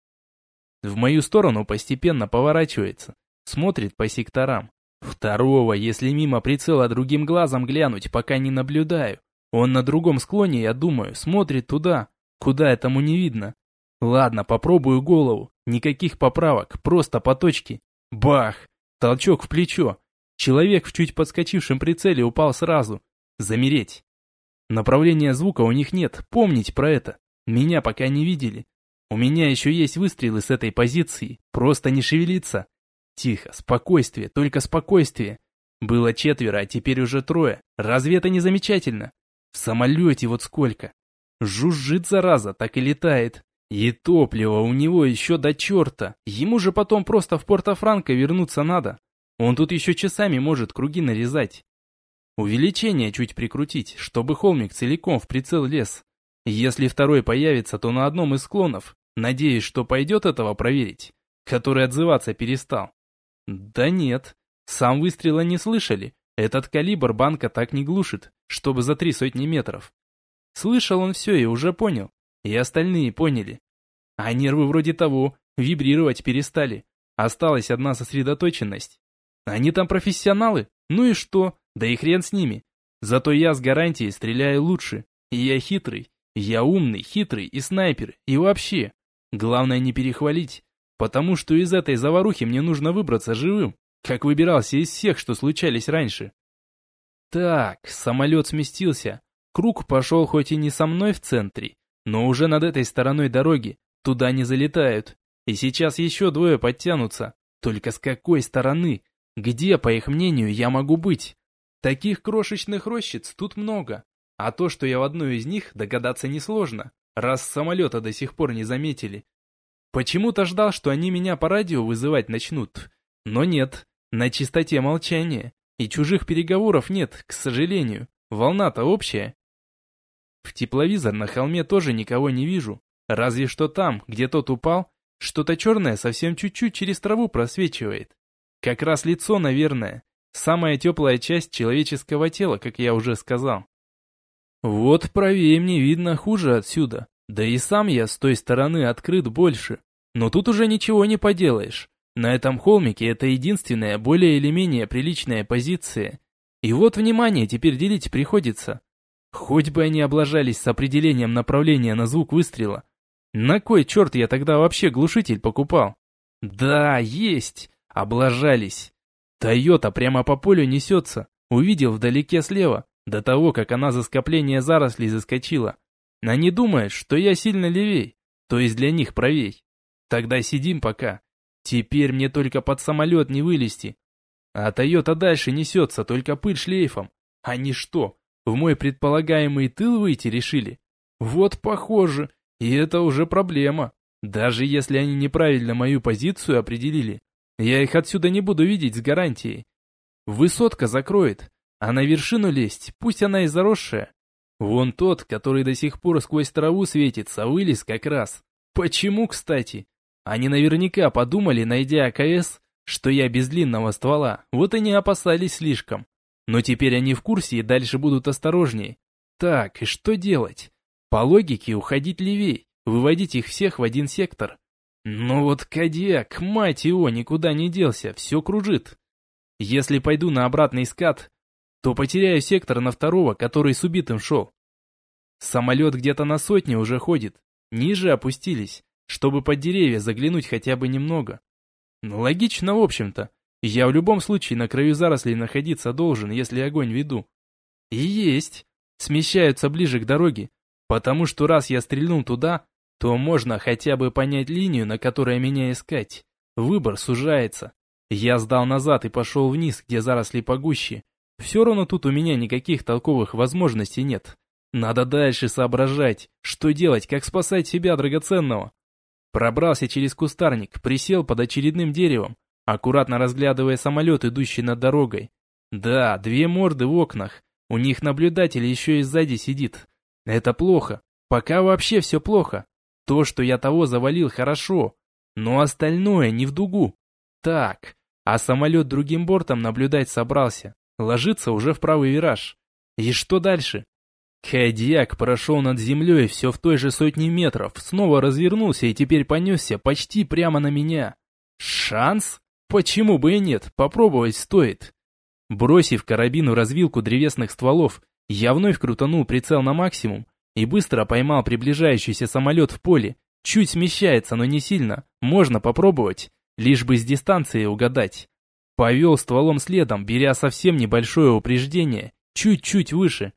A: В мою сторону постепенно поворачивается, смотрит по секторам. Второго, если мимо прицела другим глазом глянуть, пока не наблюдаю. Он на другом склоне, я думаю, смотрит туда, куда этому не видно. Ладно, попробую голову. Никаких поправок, просто по точке. Бах! Толчок в плечо. Человек в чуть подскочившем прицеле упал сразу. Замереть. Направления звука у них нет, помнить про это. Меня пока не видели. У меня еще есть выстрелы с этой позиции, просто не шевелиться. Тихо, спокойствие, только спокойствие. Было четверо, а теперь уже трое. Разве это не замечательно? В самолете вот сколько. Жужжит зараза, так и летает. И топливо у него еще до черта. Ему же потом просто в Порто-Франко вернуться надо. Он тут еще часами может круги нарезать. Увеличение чуть прикрутить, чтобы холмик целиком в прицел лез. Если второй появится, то на одном из склонов. Надеюсь, что пойдет этого проверить. Который отзываться перестал. Да нет, сам выстрела не слышали. Этот калибр банка так не глушит, чтобы за три сотни метров. Слышал он все и уже понял. И остальные поняли. А нервы вроде того вибрировать перестали. Осталась одна сосредоточенность. Они там профессионалы? Ну и что? Да и хрен с ними. Зато я с гарантией стреляю лучше. И я хитрый. Я умный, хитрый и снайпер. И вообще. Главное не перехвалить. Потому что из этой заварухи мне нужно выбраться живым, как выбирался из всех, что случались раньше. Так, самолет сместился. Круг пошел хоть и не со мной в центре, но уже над этой стороной дороги. Туда не залетают. И сейчас еще двое подтянутся. Только с какой стороны? Где, по их мнению, я могу быть? Таких крошечных рощиц тут много. А то, что я в одной из них, догадаться несложно, раз самолета до сих пор не заметили. Почему-то ждал, что они меня по радио вызывать начнут. Но нет, на чистоте молчания. И чужих переговоров нет, к сожалению. Волна-то общая. В тепловизор на холме тоже никого не вижу. Разве что там, где тот упал, что-то черное совсем чуть-чуть через траву просвечивает. Как раз лицо, наверное. Самая теплая часть человеческого тела, как я уже сказал. Вот правее мне видно хуже отсюда. Да и сам я с той стороны открыт больше. Но тут уже ничего не поделаешь. На этом холмике это единственная, более или менее приличная позиция. И вот, внимание, теперь делить приходится. Хоть бы они облажались с определением направления на звук выстрела. На кой черт я тогда вообще глушитель покупал? Да, есть, облажались. Тойота прямо по полю несется. Увидел вдалеке слева, до того, как она за скопление зарослей заскочила. Они думают, что я сильно левей, то есть для них правей. Тогда сидим пока. Теперь мне только под самолет не вылезти. А Тойота дальше несется, только пыль шлейфом. Они что, в мой предполагаемый тыл выйти решили? Вот похоже, и это уже проблема. Даже если они неправильно мою позицию определили, я их отсюда не буду видеть с гарантией. Высотка закроет, а на вершину лезть, пусть она и заросшая. Вон тот, который до сих пор сквозь траву светится, вылез как раз. Почему, кстати?
B: Они наверняка подумали, найдя АКС, что я без длинного ствола, вот и не опасались слишком. Но теперь они в курсе и дальше будут осторожнее. Так, и что делать? По логике уходить левей, выводить их всех в один сектор. Но вот Кадиак, мать его, никуда не делся, все кружит. Если пойду на обратный скат, то потеряю сектор на второго, который с убитым шел. Самолет где-то на сотне уже ходит. Ниже опустились, чтобы под деревья заглянуть хотя бы немного. Ну, логично, в общем-то. Я в любом случае на краю зарослей находиться должен, если огонь веду. И есть. Смещаются ближе к дороге, потому что раз я стрельнул туда, то можно хотя бы понять линию, на которой меня искать. Выбор сужается. Я сдал назад и пошел вниз, где заросли погуще. Все равно тут у меня никаких толковых возможностей нет. Надо дальше соображать, что делать, как спасать себя драгоценного. Пробрался через кустарник, присел под очередным деревом, аккуратно разглядывая самолет, идущий над дорогой. Да, две морды в окнах, у них наблюдатель еще и сзади сидит. Это плохо, пока вообще все плохо. То, что я того завалил, хорошо, но остальное не в дугу. Так, а самолет другим бортом наблюдать собрался, ложится уже в правый вираж. И что дальше? Кадьяк прошел над землей все в той же сотне метров, снова развернулся и теперь понесся почти прямо на меня. Шанс? Почему бы и нет, попробовать стоит. Бросив карабину развилку древесных стволов, я вновь крутанул прицел на максимум и быстро поймал приближающийся самолет в поле. Чуть смещается, но не сильно, можно попробовать, лишь бы с дистанции угадать. Повел стволом следом, беря совсем небольшое упреждение, чуть-чуть выше,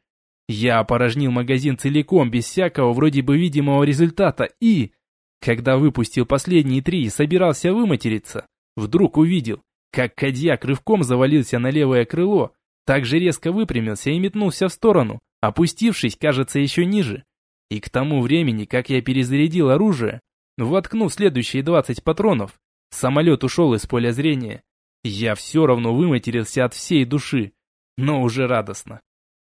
B: я опорожнил магазин целиком, без всякого вроде бы видимого результата, и... Когда выпустил последние три и собирался выматериться, вдруг увидел, как Кадьяк рывком завалился на левое крыло, так же резко выпрямился и метнулся в сторону, опустившись, кажется, еще ниже. И к тому времени, как я перезарядил оружие, воткнув следующие 20 патронов, самолет ушел из поля зрения. Я все равно выматерился от всей души, но уже радостно.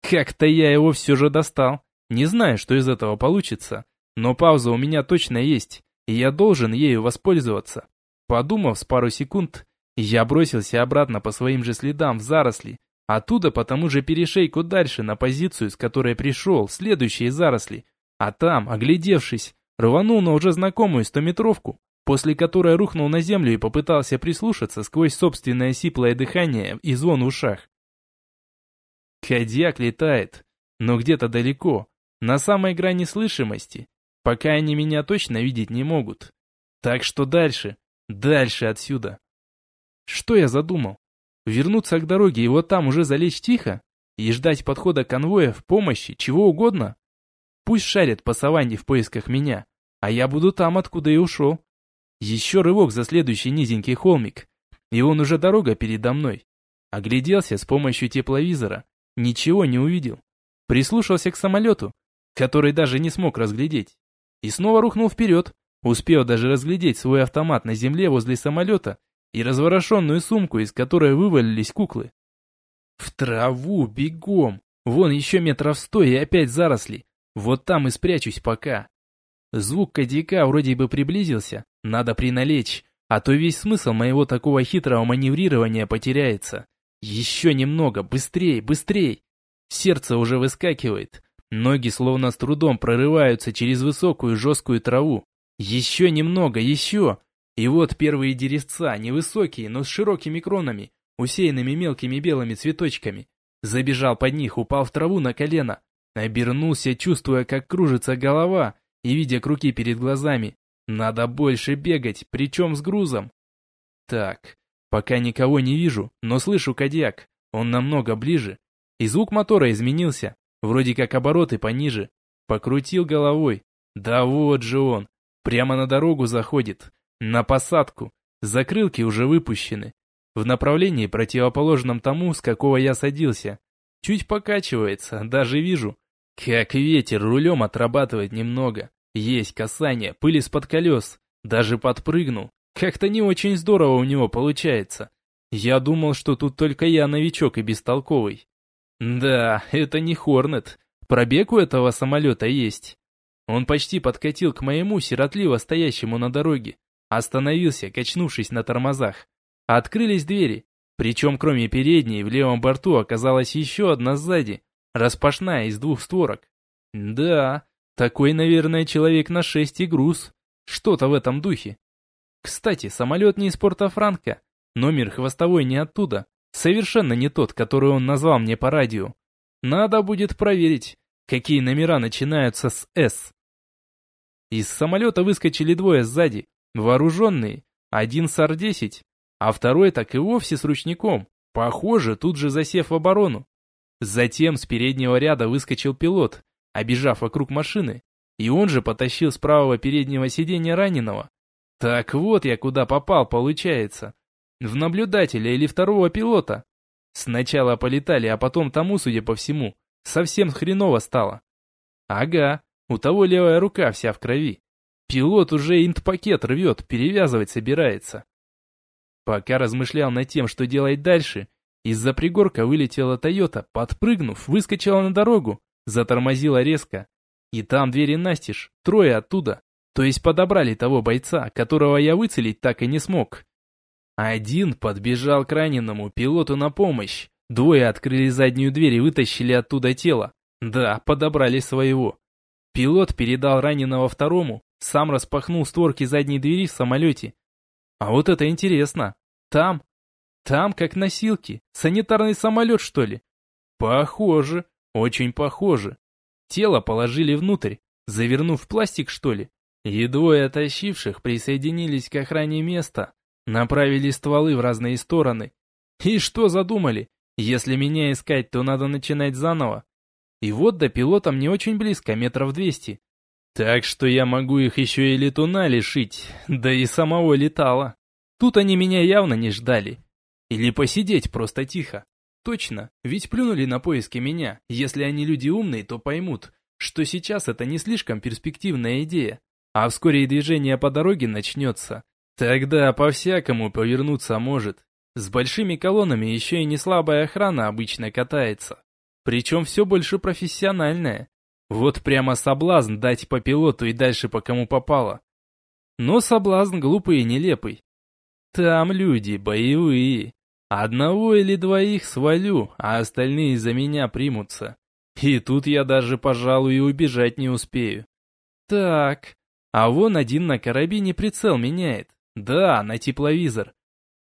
B: Как-то я его все же достал. Не знаю, что из этого получится, но пауза у меня точно есть, и я должен ею воспользоваться. Подумав с пару секунд, я бросился обратно по своим же следам в заросли, оттуда по тому же перешейку дальше на позицию, с которой пришел, следующие заросли, а там, оглядевшись, рванул на уже знакомую стометровку, после которой рухнул на землю и попытался прислушаться сквозь собственное сиплое дыхание и звон в ушах. Кадьяк летает, но где-то далеко, на самой грани слышимости, пока они меня точно видеть не могут. Так что дальше, дальше отсюда. Что я задумал? Вернуться к дороге и вот там уже залечь тихо? И ждать подхода конвоя в помощи, чего угодно? Пусть шарят по саванне в поисках меня, а я буду там, откуда и ушел. Еще рывок за следующий низенький холмик, и он уже дорога передо мной. Огляделся с помощью тепловизора Ничего не увидел. Прислушался к самолету, который даже не смог разглядеть. И снова рухнул вперед, успел даже разглядеть свой автомат на земле возле самолета и разворошенную сумку, из которой вывалились куклы. В траву, бегом! Вон еще метров сто и опять заросли. Вот там и спрячусь пока. Звук кадика вроде бы приблизился, надо приналечь, а то весь смысл моего такого хитрого маневрирования потеряется. Еще немного, быстрей, быстрей. Сердце уже выскакивает. Ноги словно с трудом прорываются через высокую жесткую траву. Еще немного, еще. И вот первые деревца, невысокие, но с широкими кронами, усеянными мелкими белыми цветочками. Забежал под них, упал в траву на колено. Обернулся, чувствуя, как кружится голова, и видя круги перед глазами. Надо больше бегать, причем с грузом. Так, Пока никого не вижу, но слышу кадьяк. Он намного ближе. И звук мотора изменился. Вроде как обороты пониже. Покрутил головой. Да вот же он. Прямо на дорогу заходит. На посадку. Закрылки уже выпущены. В направлении противоположном тому, с какого я садился. Чуть покачивается, даже вижу. Как ветер рулем отрабатывает немного. Есть касание, пыль из-под колес. Даже подпрыгнул. Как-то не очень здорово у него получается. Я думал, что тут только я новичок и бестолковый. Да, это не Хорнет. Пробег у этого самолета есть. Он почти подкатил к моему, сиротливо стоящему на дороге. Остановился, качнувшись на тормозах. Открылись двери, причем кроме передней в левом борту оказалась еще одна сзади, распашная из двух створок. Да, такой, наверное, человек на шесть и груз. Что-то в этом духе. Кстати, самолет не из порта Франка. Номер хвостовой не оттуда. Совершенно не тот, который он назвал мне по радио. Надо будет проверить, какие номера начинаются с «С». Из самолета выскочили двое сзади, вооруженные, один с Ар-10, а второй так и вовсе с ручником, похоже, тут же засев в оборону. Затем с переднего ряда выскочил пилот, обежав вокруг машины, и он же потащил с правого переднего сиденья раненого. Так вот я куда попал, получается. В наблюдателя или второго пилота. Сначала полетали, а потом тому, судя по всему, совсем хреново стало. Ага, у того левая рука вся в крови. Пилот уже инт-пакет рвет, перевязывать собирается. Пока размышлял над тем, что делать дальше, из-за пригорка вылетела Тойота, подпрыгнув, выскочила на дорогу, затормозила резко. И там двери настежь, трое оттуда. То есть подобрали того бойца, которого я выцелить так и не смог. Один подбежал к раненому пилоту на помощь. Двое открыли заднюю дверь и вытащили оттуда тело. Да, подобрали своего. Пилот передал раненого второму, сам распахнул створки задней двери в самолете. А вот это интересно. Там, там как носилки, санитарный самолет что ли? Похоже, очень похоже. Тело положили внутрь, завернув в пластик что ли? И двое оттащивших присоединились к охране места, направили стволы в разные стороны. И что задумали? Если меня искать, то надо начинать заново. И вот до пилота мне очень близко, метров двести. Так что я могу их еще и летуна лишить, да и самого летала. Тут они меня явно не ждали. Или посидеть просто тихо. Точно, ведь плюнули на поиски меня. Если они люди умные, то поймут, что сейчас это не слишком перспективная идея. А вскоре и движение по дороге начнется. Тогда по-всякому повернуться может. С большими колоннами еще и не слабая охрана обычно катается. Причем все больше профессиональная. Вот прямо соблазн дать по пилоту и дальше по кому попало. Но соблазн глупый и нелепый. Там люди боевые. Одного или двоих свалю, а остальные за меня примутся. И тут я даже, пожалуй, и убежать не успею. Так, а вон один на карабине прицел меняет. Да, на тепловизор.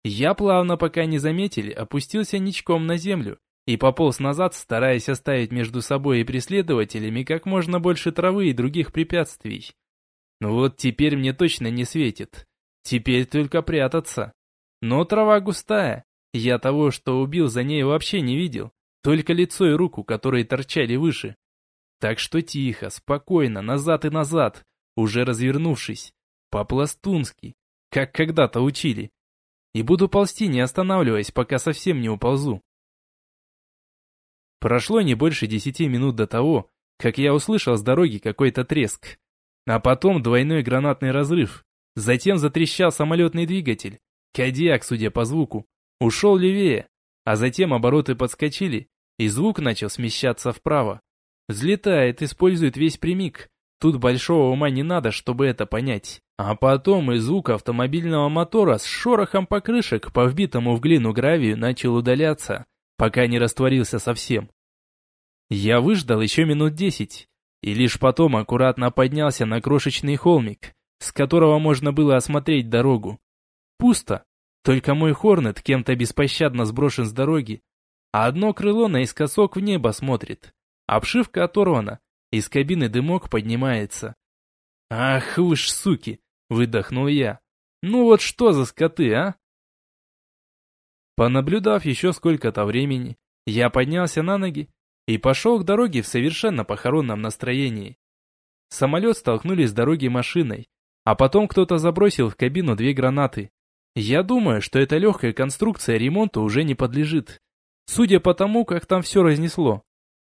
B: Я плавно, пока не заметили, опустился ничком на землю и пополз назад, стараясь оставить между собой и преследователями как можно больше травы и других препятствий. Ну вот теперь мне точно не светит. Теперь только прятаться. Но трава густая. Я того, что убил, за ней вообще не видел. Только лицо и руку, которые торчали выше. Так что тихо, спокойно, назад и назад, уже развернувшись. По-пластунски, как когда-то учили. И буду ползти, не останавливаясь, пока совсем не уползу. Прошло не больше десяти минут до того, как я услышал с дороги какой-то треск. А потом двойной гранатный разрыв. Затем затрещал самолетный двигатель. Кадиак, судя по звуку, ушел левее, а затем обороты подскочили, и звук начал смещаться вправо. Взлетает, использует весь прямик. Тут большого ума не надо, чтобы это понять. А потом и звук автомобильного мотора с шорохом покрышек по вбитому в глину гравию начал удаляться пока не растворился совсем. Я выждал еще минут десять, и лишь потом аккуратно поднялся на крошечный холмик, с которого можно было осмотреть дорогу. Пусто, только мой Хорнет кем-то беспощадно сброшен с дороги, а одно крыло наискосок в небо смотрит, обшивка оторвана, из кабины дымок поднимается. «Ах вы ж суки!» — выдохнул я. «Ну вот что за скоты, а?» Понаблюдав еще сколько-то времени, я поднялся на ноги и пошел к дороге в совершенно похоронном настроении. Самолет столкнули с дороги машиной, а потом кто-то забросил в кабину две гранаты. Я думаю, что эта легкая конструкция ремонту уже не подлежит, судя по тому, как там все разнесло.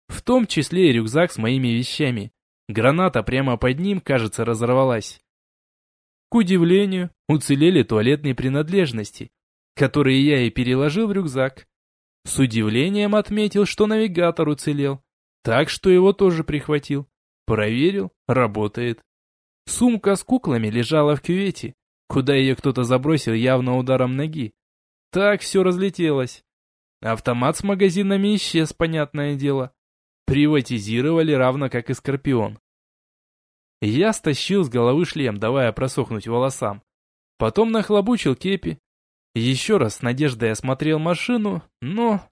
B: В том числе и рюкзак с моими вещами. Граната прямо под ним, кажется, разорвалась. К удивлению, уцелели туалетные принадлежности, которые я и переложил в рюкзак. С удивлением отметил, что навигатор уцелел, так что его тоже прихватил. Проверил, работает. Сумка с куклами лежала в кювете. куда ее кто-то забросил явно ударом ноги. Так все разлетелось. Автомат с магазинами исчез, понятное дело. Приватизировали равно как и Скорпион. Я стащил с головы шлем, давая просохнуть волосам. Потом нахлобучил кепи. Еще раз с надеждой осмотрел машину, но...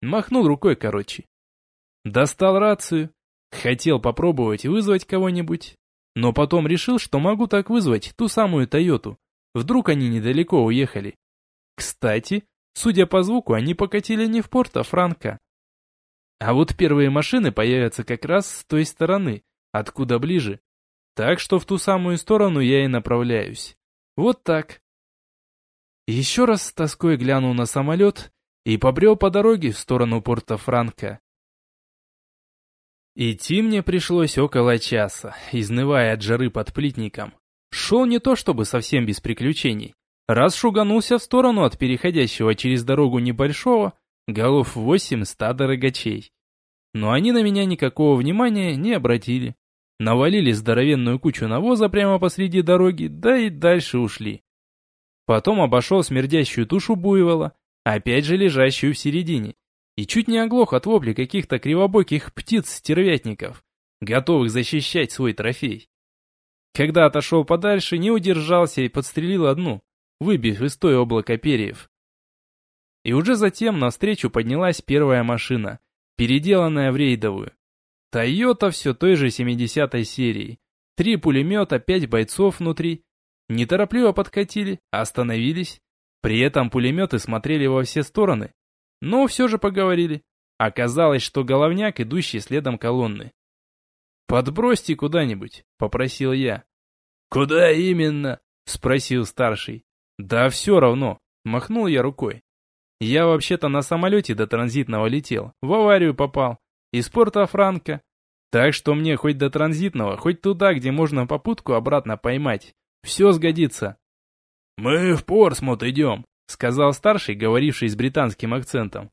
B: Махнул рукой, короче. Достал рацию. Хотел попробовать вызвать кого-нибудь. Но потом решил, что могу так вызвать ту самую Тойоту. Вдруг они недалеко уехали. Кстати, судя по звуку, они покатили не в порт, а Франко. А вот первые машины появятся как раз с той стороны, откуда ближе. Так что в ту самую сторону я и направляюсь. Вот так. Еще раз с тоской глянул на самолет и побрел по дороге в сторону порта Франка. Идти мне пришлось около часа, изнывая от жары под плитником. Шел не то чтобы совсем без приключений. Раз шуганулся в сторону от переходящего через дорогу небольшого, голов восемь стада рогачей. Но они на меня никакого внимания не обратили. Навалили здоровенную кучу навоза прямо посреди дороги, да и дальше ушли. Потом обошел смердящую тушу буйвола, опять же лежащую в середине, и чуть не оглох от вопли каких-то кривобоких птиц-стервятников, готовых защищать свой трофей. Когда отошел подальше, не удержался и подстрелил одну, выбив из той облака перьев. И уже затем навстречу поднялась первая машина, переделанная в рейдовую. Тойота все той же 70-й серии. Три пулемета, пять бойцов внутри. Неторопливо подкатили, остановились. При этом пулеметы смотрели во все стороны. Но все же поговорили. Оказалось, что головняк, идущий следом колонны. «Подбросьте куда-нибудь», — попросил я.
A: «Куда именно?»
B: — спросил старший. «Да все равно», — махнул я рукой. «Я вообще-то на самолете до транзитного летел, в аварию попал. Из порта Франка. Так что мне хоть до транзитного, хоть туда, где можно попутку обратно поймать. Все сгодится.
A: «Мы в Порсмут идем», —
B: сказал старший, говоривший с британским акцентом.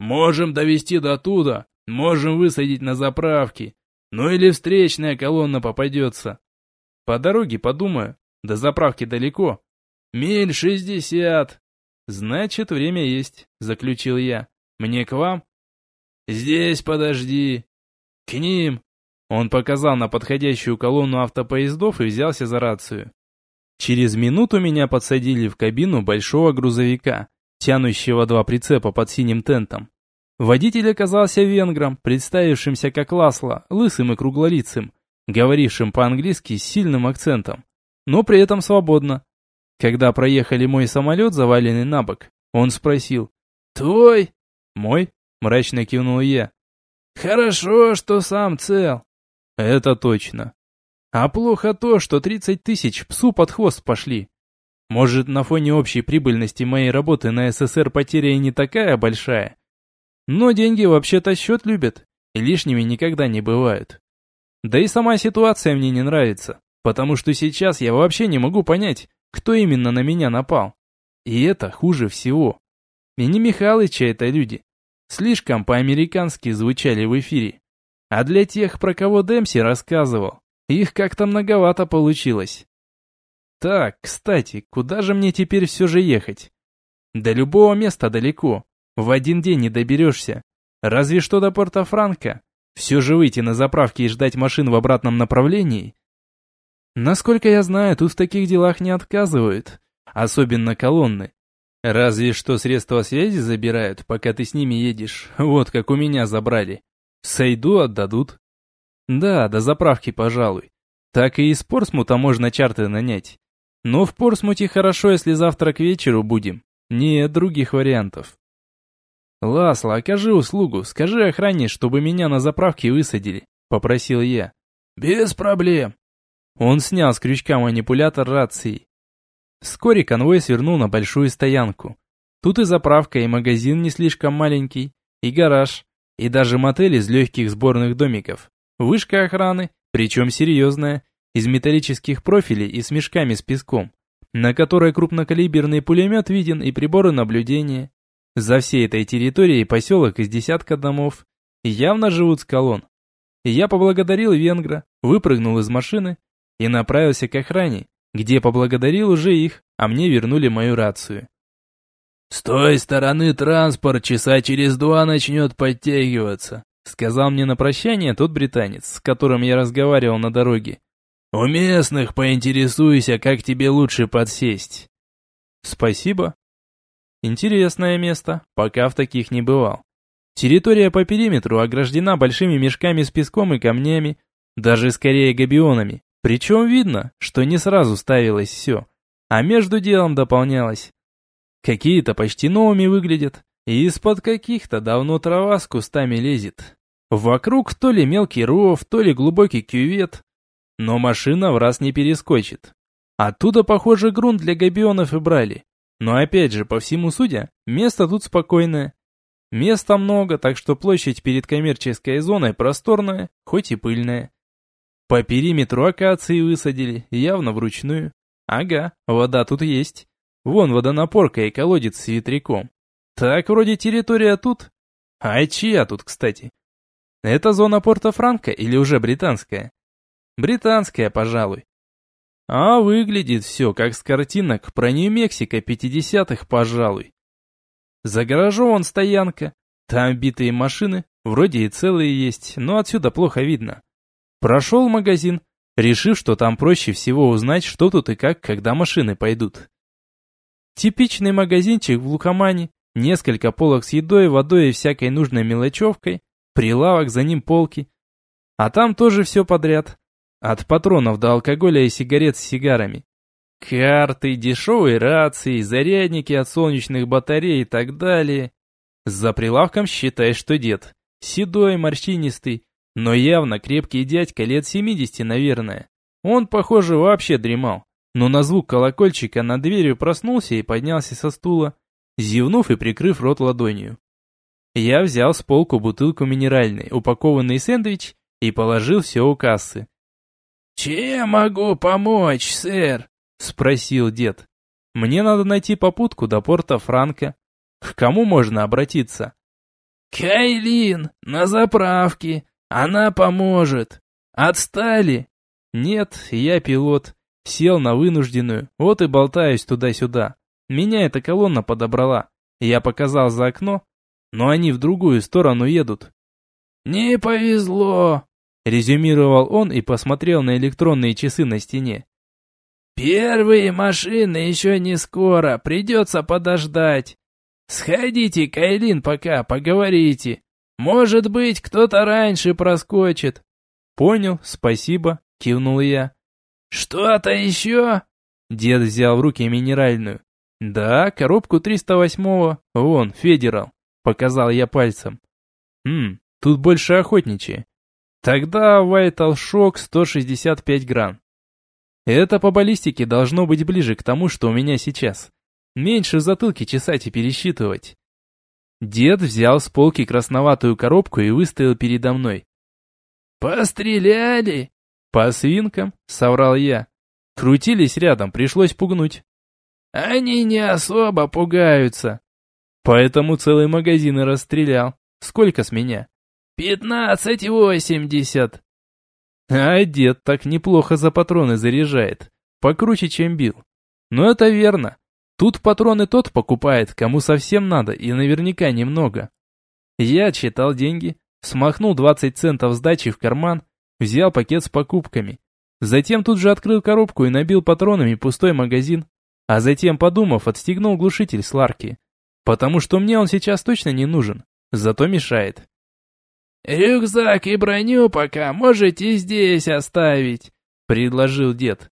A: «Можем довести до туда, можем высадить на заправке. Ну или встречная колонна попадется».
B: «По дороге подумаю. До заправки далеко».
A: «Миль шестьдесят».
B: «Значит, время есть», — заключил я. «Мне к вам?»
A: «Здесь подожди». «К ним».
B: Он показал на подходящую колонну автопоездов и взялся за рацию. Через минуту меня подсадили в кабину большого грузовика, тянущего два прицепа под синим тентом. Водитель оказался венгром, представившимся как Ласло, лысым и круглолицым, говорившим по-английски с сильным акцентом, но при этом свободно. Когда проехали мой самолет, заваленный на бок, он спросил «Твой?» «Мой?» Мрачно кивнул я.
A: Хорошо, что сам цел.
B: Это точно. А плохо то, что 30 тысяч псу под хвост пошли. Может, на фоне общей прибыльности моей работы на СССР потеря не такая большая. Но деньги вообще-то счет любят, и лишними никогда не бывают. Да и сама ситуация мне не нравится, потому что сейчас я вообще не могу понять, кто именно на меня напал. И это хуже всего. И не Михалыча это люди, Слишком по-американски звучали в эфире. А для тех, про кого Дэмси рассказывал, их как-то многовато получилось. Так, кстати, куда же мне теперь все же ехать? До любого места далеко. В один день не доберешься. Разве что до Порто-Франко. Все же выйти на заправке и ждать машин в обратном направлении? Насколько я знаю, тут в таких делах не отказывают. Особенно колонны. Разве что средства связи забирают, пока ты с ними едешь. Вот как у меня забрали. Сойду отдадут. Да, до заправки, пожалуй. Так и из Порсмута можно чарты нанять. Но в Порсмуте хорошо, если завтра к вечеру будем. Нет других вариантов. Ласло, окажи услугу, скажи охране, чтобы меня на заправке высадили, попросил я.
A: Без проблем.
B: Он снял с крючка манипулятор рации. Вскоре конвой свернул на большую стоянку. Тут и заправка, и магазин не слишком маленький, и гараж, и даже мотель из легких сборных домиков. Вышка охраны, причем серьезная, из металлических профилей и с мешками с песком, на которой крупнокалиберный пулемет виден и приборы наблюдения. За всей этой территорией поселок из десятка домов. Явно живут с колонн. Я поблагодарил венгра, выпрыгнул из машины и направился к охране, где поблагодарил уже их, а мне вернули мою рацию.
C: «С той стороны транспорт часа через два начнет подтягиваться»,
B: сказал мне на прощание тот британец, с которым я разговаривал на дороге.
C: «У местных поинтересуйся, как тебе лучше подсесть».
B: «Спасибо». Интересное место, пока в таких не бывал. Территория по периметру ограждена большими мешками с песком и камнями, даже скорее габионами. Причем видно, что не сразу ставилось все, а между делом дополнялось. Какие-то почти новыми выглядят, и из-под каких-то давно трава с кустами лезет. Вокруг то ли мелкий ров, то ли глубокий кювет, но машина в раз не перескочит. Оттуда, похоже, грунт для габионов и брали. Но опять же, по всему судя, место тут спокойное. Места много, так что площадь перед коммерческой зоной просторная, хоть и пыльная. По периметру акации высадили, явно вручную. Ага, вода тут есть. Вон водонапорка и колодец с ветряком. Так вроде территория тут. А чья тут, кстати? Это зона порта Франка или уже британская? Британская, пожалуй. А выглядит все, как с картинок про Нью-Мексико 50-х, пожалуй. За гаражом вон стоянка. Там битые машины, вроде и целые есть, но отсюда плохо видно. Прошел магазин, решив, что там проще всего узнать, что тут и как, когда машины пойдут. Типичный магазинчик в Лукомане, несколько полок с едой, водой и всякой нужной мелочевкой, прилавок, за ним полки. А там тоже все подряд. От патронов до алкоголя и сигарет с сигарами. Карты, дешевые рации, зарядники от солнечных батарей и так далее. За прилавком считай, что дед. Седой, морщинистый, но явно крепкий дядька лет 70, наверное. Он, похоже, вообще дремал но на звук колокольчика над дверью проснулся и поднялся со стула, зевнув и прикрыв рот ладонью. Я взял с полку бутылку минеральной, упакованный сэндвич и положил все у кассы.
C: «Чем могу помочь, сэр?» — спросил дед.
B: «Мне надо найти попутку до порта Франка. К кому можно обратиться?»
C: «Кайлин, на заправке. Она поможет. Отстали?»
B: «Нет, я пилот. Сел на вынужденную, вот и болтаюсь туда-сюда. Меня эта колонна подобрала. Я показал за окно, но они в другую сторону едут.
C: «Не повезло», —
B: резюмировал он и посмотрел на электронные часы на стене.
C: «Первые машины еще не скоро, придется подождать. Сходите, Кайлин, пока, поговорите. Может быть, кто-то раньше проскочит».
B: «Понял, спасибо», — кивнул я.
C: «Что-то еще?»
B: Дед взял в руки минеральную. «Да, коробку 308-го. Вон, Федерал», — показал я пальцем. «Хм, тут больше охотничьи. Тогда Vital Shock 165 грамм. Это по баллистике должно быть ближе к тому, что у меня сейчас. Меньше в затылке чесать и пересчитывать». Дед взял с полки красноватую коробку и выставил передо мной.
C: «Постреляли!»
B: «По свинкам», — соврал я. Крутились рядом, пришлось пугнуть.
C: «Они не особо пугаются».
B: Поэтому целый магазин и расстрелял. Сколько с меня?
C: «Пятнадцать восемьдесят».
B: А дед так неплохо за патроны заряжает. Покруче, чем бил. Но это верно. Тут патроны тот покупает, кому совсем надо, и наверняка немного. Я читал деньги, смахнул 20 центов сдачи в карман Взял пакет с покупками. Затем тут же открыл коробку и набил патронами пустой магазин. А затем, подумав, отстегнул глушитель с ларки. Потому что мне он сейчас точно не нужен. Зато мешает.
C: «Рюкзак и броню пока можете здесь оставить», — предложил дед.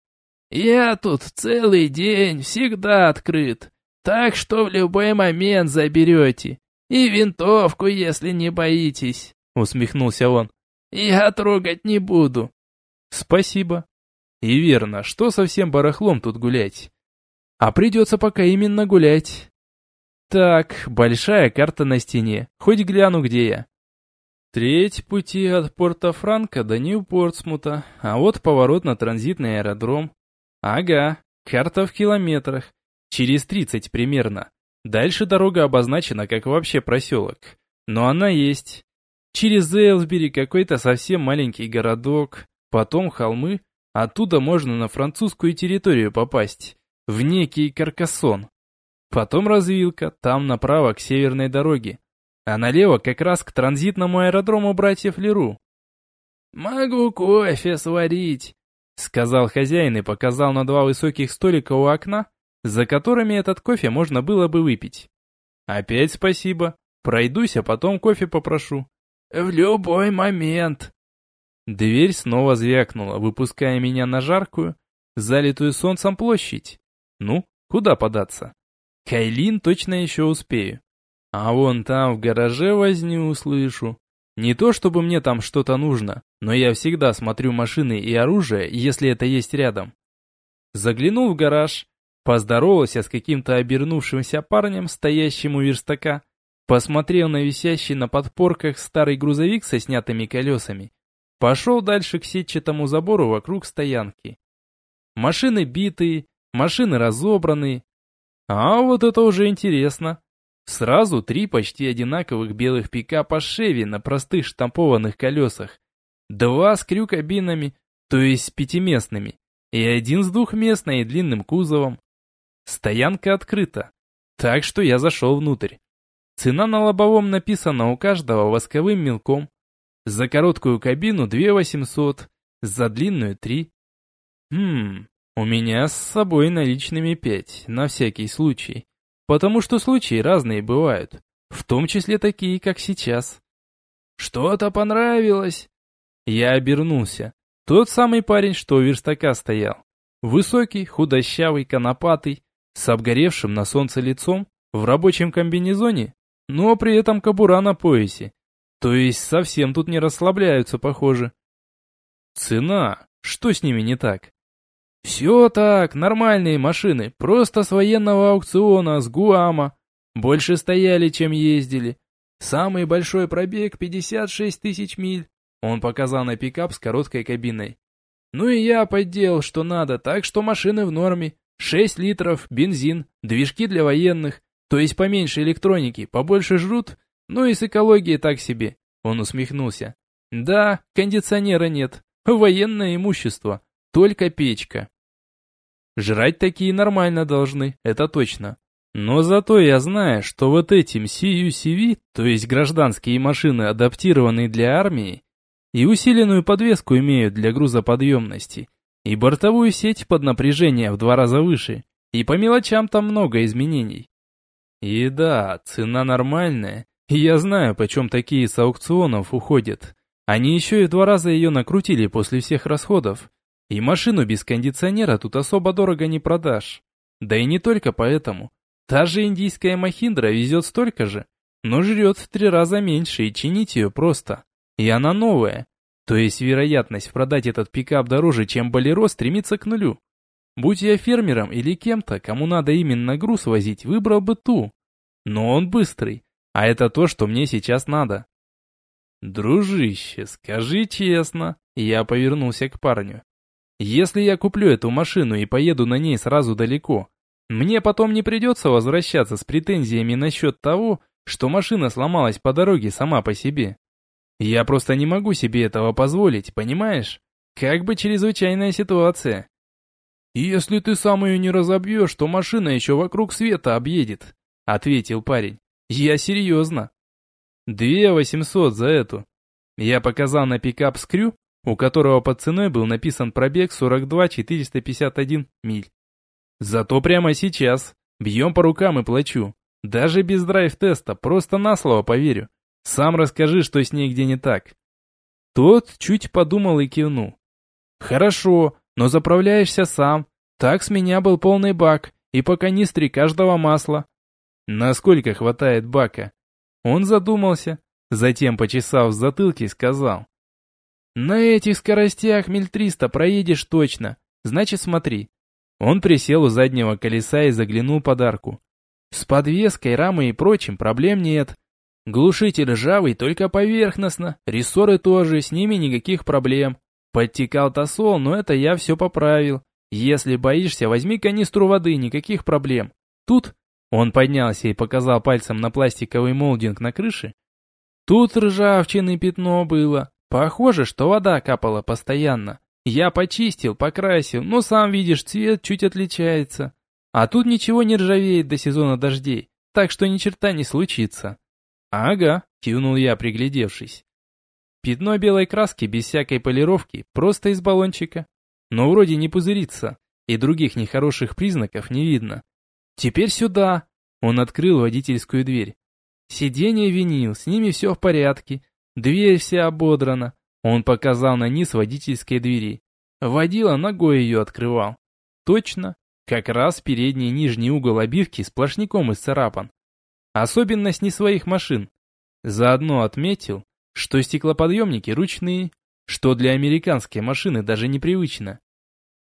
C: «Я тут целый день, всегда открыт, так что в любой момент заберете. И винтовку, если не боитесь», — усмехнулся он. Я трогать не буду.
B: Спасибо. И верно, что со всем барахлом тут гулять? А придется пока именно гулять. Так, большая карта на стене, хоть гляну, где я. Треть пути от порта Франка до Нью-Портсмута, а вот поворот на транзитный аэродром. Ага, карта в километрах, через 30 примерно. Дальше дорога обозначена как вообще проселок. Но она есть. Через Эйлсбери какой-то совсем маленький городок, потом холмы, Оттуда можно на французскую территорию попасть, в некий Каркасон. Потом развилка, там направо к северной дороге, а налево как раз к транзитному аэродрому братьев Леру.
C: «Могу кофе сварить», — сказал хозяин и показал на два высоких столика у окна, за которыми этот кофе можно было бы выпить.
B: «Опять спасибо. Пройдусь, а потом кофе попрошу».
C: «В любой момент».
B: Дверь снова звякнула, выпуская меня на жаркую, залитую солнцем площадь. Ну, куда податься? Кайлин точно еще успею. А вон там в гараже возню услышу. Не то чтобы мне там что-то нужно, но я всегда смотрю машины и оружие, если это есть рядом. Заглянул в гараж, поздоровался с каким-то обернувшимся парнем, стоящим у верстака, посмотрел на висящий на подпорках старый грузовик со снятыми колесами, пошел дальше к сетчатому забору вокруг стоянки. Машины битые, машины разобранные. А вот это уже интересно. Сразу три почти одинаковых белых пикапа Шеви на простых штампованных колесах. Два с крюкабинами, то есть с пятиместными, и один с двухместной и длинным кузовом. Стоянка открыта, так что я зашел внутрь. Цена на лобовом написана у каждого восковым мелком. За короткую кабину 2 800, за длинную 3. Хм, у меня с собой наличными 5, на всякий случай. Потому что случаи разные бывают, в том числе такие, как сейчас. Что-то понравилось. Я обернулся. Тот самый парень, что у верстака стоял. Высокий, худощавый, конопатый, с обгоревшим на солнце лицом, в рабочем комбинезоне, но при этом кобура на поясе. То есть совсем тут не расслабляются, похоже. Цена. Что с ними не так? Все так, нормальные машины, просто с военного аукциона, с Гуама. Больше стояли, чем ездили. Самый большой пробег 56 тысяч миль. Он показал на пикап с короткой кабиной. Ну и я подделал, что надо, так что машины в норме. 6 литров, бензин, движки для военных, то есть поменьше электроники, побольше жрут, ну и с экологией так себе. Он усмехнулся. Да, кондиционера нет, военное имущество. Только печка. Жрать такие нормально должны, это точно. Но зато я знаю, что вот этим CUCV, то есть гражданские машины, адаптированные для армии, и усиленную подвеску имеют для грузоподъемности, и бортовую сеть под напряжение в два раза выше, и по мелочам там много изменений. И да, цена нормальная, и я знаю, почем такие с аукционов уходят. Они еще и в два раза ее накрутили после всех расходов, и машину без кондиционера тут особо дорого не продашь. Да и не только поэтому. Та же индийская Махиндра везет столько же, но жрет в три раза меньше и чинить ее просто. И она новая. То есть вероятность продать этот пикап дороже, чем Болеро, стремится к нулю. Будь я фермером или кем-то, кому надо именно груз возить, выбрал бы ту. Но он быстрый, а это то, что мне сейчас надо. Дружище, скажи честно, я повернулся к парню. Если я куплю эту машину и поеду на ней сразу далеко, мне потом не придется возвращаться с претензиями насчет того, что машина сломалась по дороге сама по себе. Я просто не могу себе этого позволить, понимаешь? Как бы чрезвычайная ситуация. «Если ты сам ее не разобьешь, то машина еще вокруг света объедет», — ответил парень. «Я серьезно». «Две восемьсот за эту». Я показал на пикап Скрю, у которого под ценой был написан пробег 42 451 миль. Зато прямо сейчас бьем по рукам и плачу. Даже без драйв-теста, просто на слово поверю. Сам расскажи, что с ней где не так. Тот чуть подумал и кивнул. Хорошо, но заправляешься сам. Так с меня был полный бак, и по канистре каждого масла. Насколько хватает бака? Он задумался, затем, почесав в затылке, сказал. На этих скоростях миль триста проедешь точно. Значит, смотри. Он присел у заднего колеса и заглянул под арку. С подвеской, рамой и прочим проблем нет. Глушитель ржавый только поверхностно, рессоры тоже, с ними никаких проблем. Подтекал тосол, но это я все поправил. Если боишься, возьми канистру воды, никаких проблем. Тут он поднялся и показал пальцем на пластиковый молдинг на крыше. Тут ржавчины пятно было, Похоже, что вода капала постоянно. Я почистил, покрасил, но сам видишь, цвет чуть отличается. А тут ничего не ржавеет до сезона дождей, так что ни черта не случится. Ага, кивнул я, приглядевшись. Пятно белой краски без всякой полировки, просто из баллончика. Но вроде не пузырится, и других нехороших признаков не видно. Теперь сюда. Он открыл водительскую дверь. Сиденье винил, с ними все в порядке. Дверь вся ободрана. Он показал на низ водительской двери. Водила ногой ее открывал. Точно, как раз передний нижний угол обивки сплошняком исцарапан. Особенность не своих машин. Заодно отметил, что стеклоподъемники ручные, что для американской машины даже непривычно.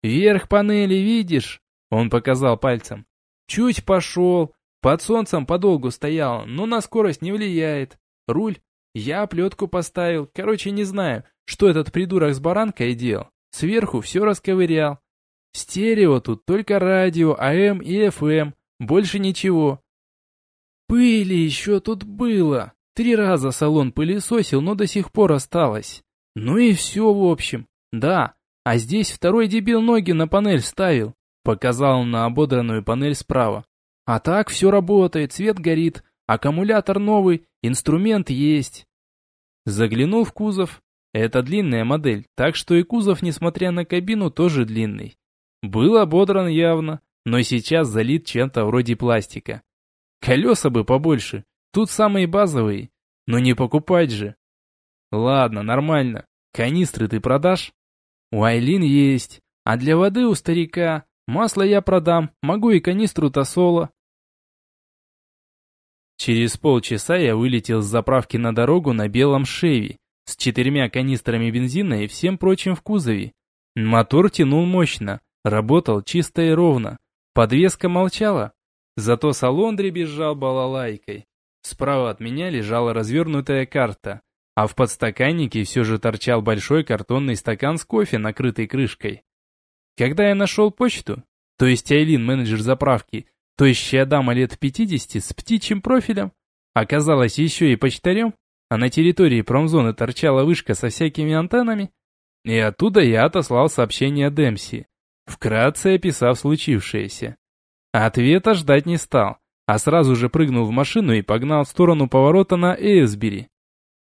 B: «Верх панели видишь?» Он показал пальцем. «Чуть пошел, под солнцем подолгу стоял, но на скорость не влияет. Руль. Я оплетку поставил. Короче, не знаю, что этот придурок с баранкой делал. Сверху все расковырял. Стерео тут только радио, АМ и ФМ. Больше ничего. Пыли еще тут было. Три раза салон пылесосил, но до сих пор осталось. Ну и все, в общем. Да, а здесь второй дебил ноги на панель ставил. Показал на ободранную панель справа. А так все работает, свет горит, аккумулятор новый, инструмент есть. Заглянул в кузов. Это длинная модель, так что и кузов, несмотря на кабину, тоже длинный. Был ободран явно, но сейчас залит чем-то вроде пластика. Колеса бы побольше, тут самые базовые, но не покупать же. Ладно, нормально. Канистры ты продашь? У Айлин есть, а для воды у старика масло я продам, могу и канистру Тосола. Через полчаса я вылетел с заправки на дорогу на белом Шеви, с четырьмя канистрами бензина и всем прочим в кузове. Мотор тянул мощно, работал чисто и ровно. Подвеска молчала, зато салон дребезжал балалайкой. Справа от меня лежала развернутая карта, а в подстаканнике все же торчал большой картонный стакан с кофе, накрытый крышкой. Когда я нашел почту, то есть Айлин, менеджер заправки, Тощая дама лет 50 с птичьим профилем оказалась еще и почтарем, а на территории промзоны торчала вышка со всякими антеннами, и оттуда я отослал сообщение Демси, вкратце описав случившееся. Ответа ждать не стал, а сразу же прыгнул в машину и погнал в сторону поворота на Эйсбери.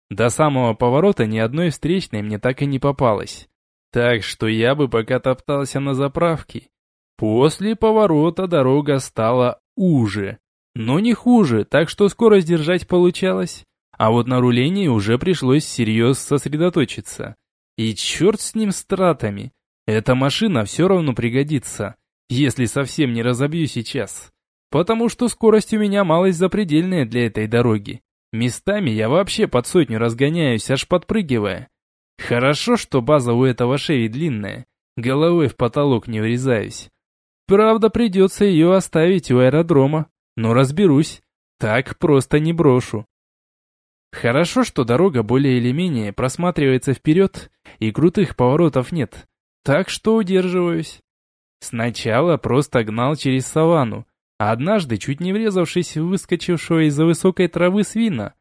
B: До самого поворота ни одной встречной мне так и не попалось. Так что я бы пока топтался на заправке После поворота дорога стала уже, но не хуже, так что скорость держать получалось. А вот на рулении уже пришлось всерьез сосредоточиться. И черт с ним с тратами. Эта машина все равно пригодится, если совсем не разобью сейчас. Потому что скорость у меня малость запредельная для этой дороги. Местами я вообще под сотню разгоняюсь, аж подпрыгивая. Хорошо, что база у этого шеи длинная. Головой в потолок не врезаюсь. Правда, придется ее оставить у аэродрома, но разберусь. Так просто не брошу. Хорошо, что дорога более или менее просматривается вперед, и крутых поворотов нет, так что удерживаюсь. Сначала просто гнал через саванну, а однажды чуть не врезавшись в выскочившего из-за высокой травы свина.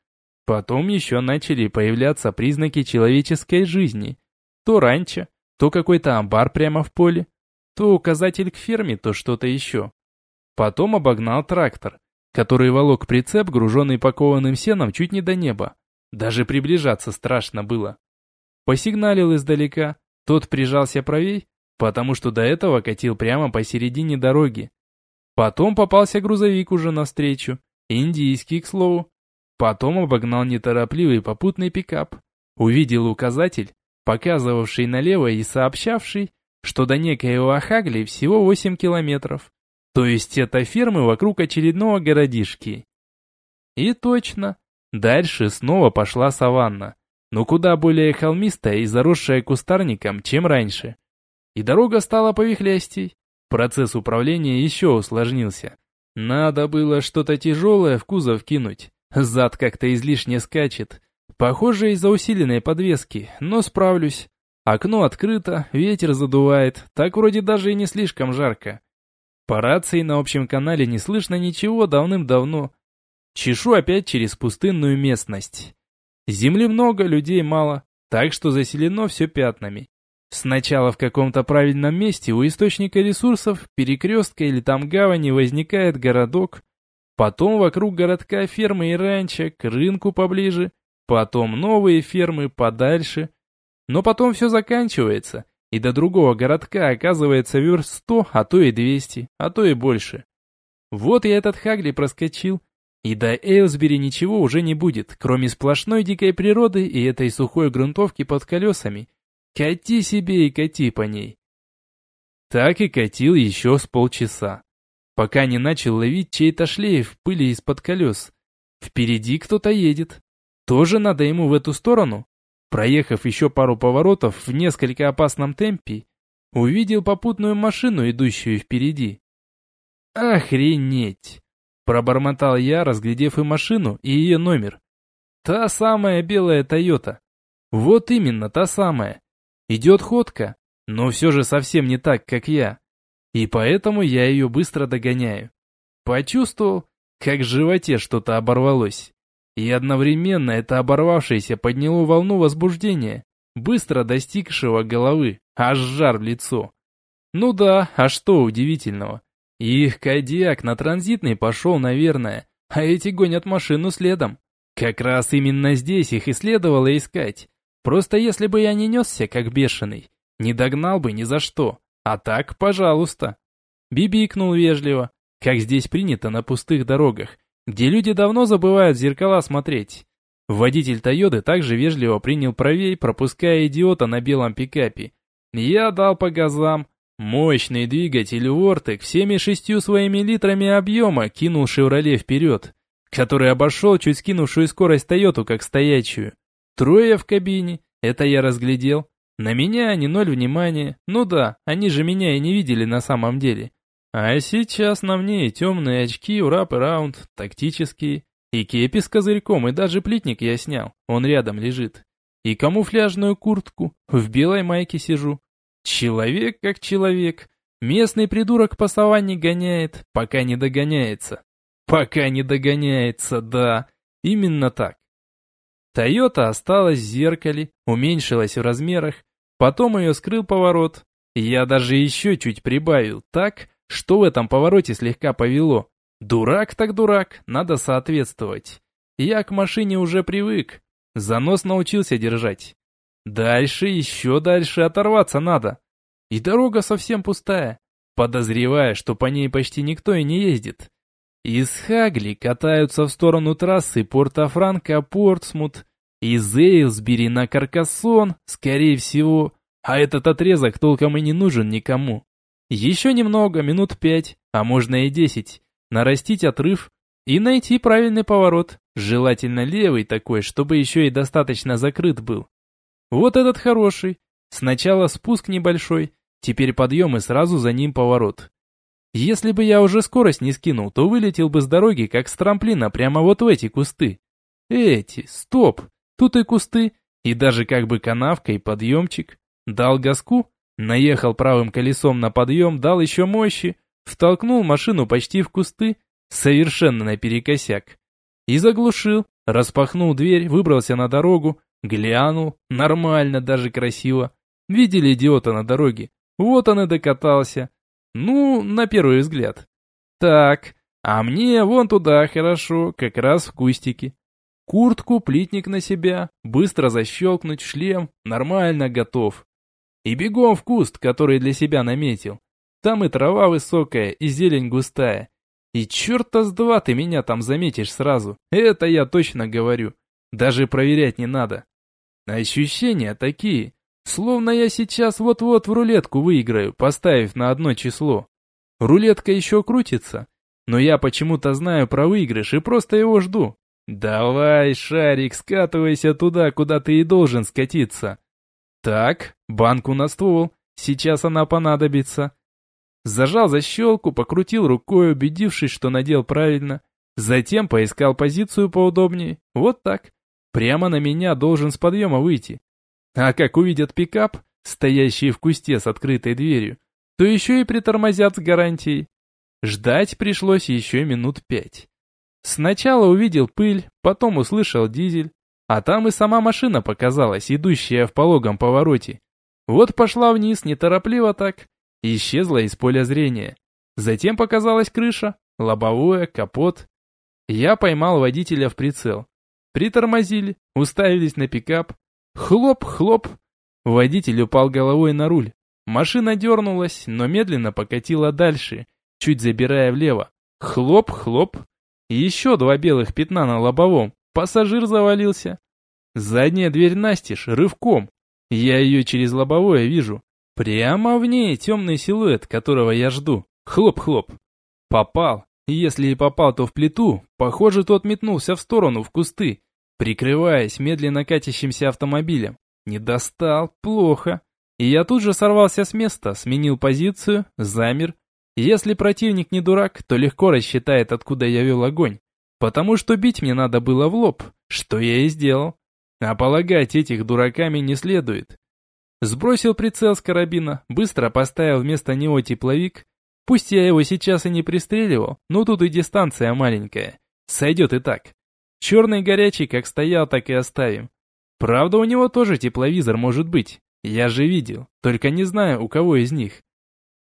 B: Потом еще начали появляться признаки человеческой жизни. То ранчо, то какой-то амбар прямо в поле, то указатель к ферме, то что-то еще. Потом обогнал трактор, который волок прицеп, груженный пакованным сеном, чуть не до неба. Даже приближаться страшно было. Посигналил издалека, тот прижался правей, потому что до этого катил прямо посередине дороги. Потом попался грузовик уже навстречу, индийский, к слову. Потом обогнал неторопливый попутный пикап. Увидел указатель, показывавший налево и сообщавший, что до некоего Ахагли всего 8 километров. То есть это фермы вокруг очередного городишки. И точно, дальше снова пошла саванна, но куда более холмистая и заросшая кустарником, чем раньше. И дорога стала повихлястей. Процесс управления еще усложнился. Надо было что-то тяжелое в кузов кинуть. Зад как-то излишне скачет. Похоже, из-за усиленной подвески, но справлюсь. Окно открыто, ветер задувает, так вроде даже и не слишком жарко. По рации на общем канале не слышно ничего давным-давно. Чешу опять через пустынную местность. Земли много, людей мало, так что заселено все пятнами. Сначала в каком-то правильном месте у источника ресурсов, перекрестка или там гавани возникает городок, потом вокруг городка фермы и ранчо, к рынку поближе, потом новые фермы подальше. Но потом все заканчивается, и до другого городка оказывается верст сто, а то и двести, а то и больше. Вот я этот Хагли проскочил, и до Эйлсбери ничего уже не будет, кроме сплошной дикой природы и этой сухой грунтовки под колесами. Кати себе и кати по ней. Так и катил еще с полчаса, пока не начал ловить чей-то шлейф пыли из-под колес. Впереди кто-то едет. Тоже надо ему в эту сторону? Проехав еще пару поворотов в несколько опасном темпе, увидел попутную машину, идущую впереди. Охренеть! Пробормотал я, разглядев и машину, и ее номер. Та самая белая Тойота. Вот именно, та самая. Идет ходка, но все же совсем не так, как я. И поэтому я ее быстро догоняю. Почувствовал, как в животе что-то оборвалось. И одновременно это оборвавшееся подняло волну возбуждения, быстро достигшего головы, аж жар в лицо. Ну да, а что удивительного? Их кадиак на транзитный пошел, наверное, а эти гонят машину следом. Как раз именно здесь их и следовало искать. Просто если бы я не несся, как бешеный, не догнал бы ни за что. А так, пожалуйста. Бибикнул вежливо, как здесь принято на пустых дорогах, где люди давно забывают в зеркала смотреть. Водитель Тойоты также вежливо принял правей, пропуская идиота на белом пикапе. Я дал по газам, Мощный двигатель Вортек всеми шестью своими литрами объема кинул «Шевроле» вперед, который обошел чуть скинувшую скорость «Тойоту» как стоячую. Трое в кабине, это я разглядел. На меня они ноль внимания. Ну да, они же меня и не видели на самом деле. А сейчас на мне темные очки, урап-раунд, тактические. И кепи с козырьком, и даже плитник я снял, он рядом лежит. И камуфляжную куртку, в белой майке сижу. Человек как человек. Местный придурок по саванне гоняет, пока не догоняется. Пока не догоняется, да. Именно так. Тойота осталась в зеркале, уменьшилась в размерах, потом ее скрыл поворот. Я даже еще чуть прибавил, так, что в этом повороте слегка повело. Дурак так дурак, надо соответствовать. Я к машине уже привык, занос научился держать. Дальше, еще дальше оторваться надо. И дорога совсем пустая, подозревая, что по ней почти никто и не ездит. Из Хагли катаются в сторону трассы Порто-Франко-Портсмут, из Эйлсбери на Каркассон, скорее всего, а этот отрезок толком и не нужен никому. Еще немного, минут пять, а можно и десять, нарастить отрыв и найти правильный поворот, желательно левый такой, чтобы еще и достаточно закрыт был. Вот этот хороший. Сначала спуск небольшой, теперь подъем и сразу за ним поворот. Если бы я уже скорость не скинул, то вылетел бы с дороги, как с трамплина, прямо вот в эти кусты. Эти, стоп, тут и кусты, и даже как бы канавка и подъемчик. Дал газку, наехал правым колесом на подъем, дал еще мощи, втолкнул машину почти в кусты, совершенно наперекосяк. И заглушил, распахнул дверь, выбрался на дорогу, Глянул, нормально, даже красиво. Видели идиота на дороге? Вот он и докатался. Ну, на первый взгляд. Так, а мне вон туда хорошо, как раз в кустике. Куртку, плитник на себя, быстро защелкнуть, шлем, нормально готов. И бегом в куст, который для себя наметил. Там и трава высокая, и зелень густая. И черта с два ты меня там заметишь сразу. Это я точно говорю. Даже проверять не надо. Ощущения такие, словно я сейчас вот-вот в рулетку выиграю, поставив на одно число. Рулетка еще крутится, но я почему-то знаю про выигрыш и просто его жду. Давай, шарик, скатывайся туда, куда ты и должен скатиться. Так, банку на ствол, сейчас она понадобится. Зажал защелку, покрутил рукой, убедившись, что надел правильно. Затем поискал позицию поудобнее. Вот так. Прямо на меня должен с подъема выйти. А как увидят пикап, стоящий в кусте с открытой дверью, то еще и притормозят с гарантией. Ждать пришлось еще минут пять. Сначала увидел пыль, потом услышал дизель, а там и сама машина показалась, идущая в пологом повороте. Вот пошла вниз, неторопливо так, исчезла из поля зрения. Затем показалась крыша, лобовое, капот. Я поймал водителя в прицел. Притормозили, уставились на пикап. Хлоп-хлоп. Водитель упал головой на руль. Машина дернулась, но медленно покатила дальше, чуть забирая влево. Хлоп-хлоп. Еще два белых пятна на лобовом. Пассажир завалился. Задняя дверь настежь, рывком. Я ее через лобовое вижу. Прямо в ней темный силуэт, которого я жду. Хлоп-хлоп. Попал. Если и попал, то в плиту. Похоже, тот метнулся в сторону, в кусты, прикрываясь медленно катящимся автомобилем. Не достал, плохо. И я тут же сорвался с места, сменил позицию, замер. Если противник не дурак, то легко рассчитает, откуда я вел огонь. Потому что бить мне надо было в лоб, что я и сделал. А полагать этих дураками не следует. Сбросил прицел с карабина, быстро поставил вместо него тепловик. Пусть я его сейчас и не пристреливал, но тут и дистанция маленькая. Сойдет и так. Черный горячий как стоял, так и оставим. Правда, у него тоже тепловизор может быть. Я же видел, только не знаю, у кого из них.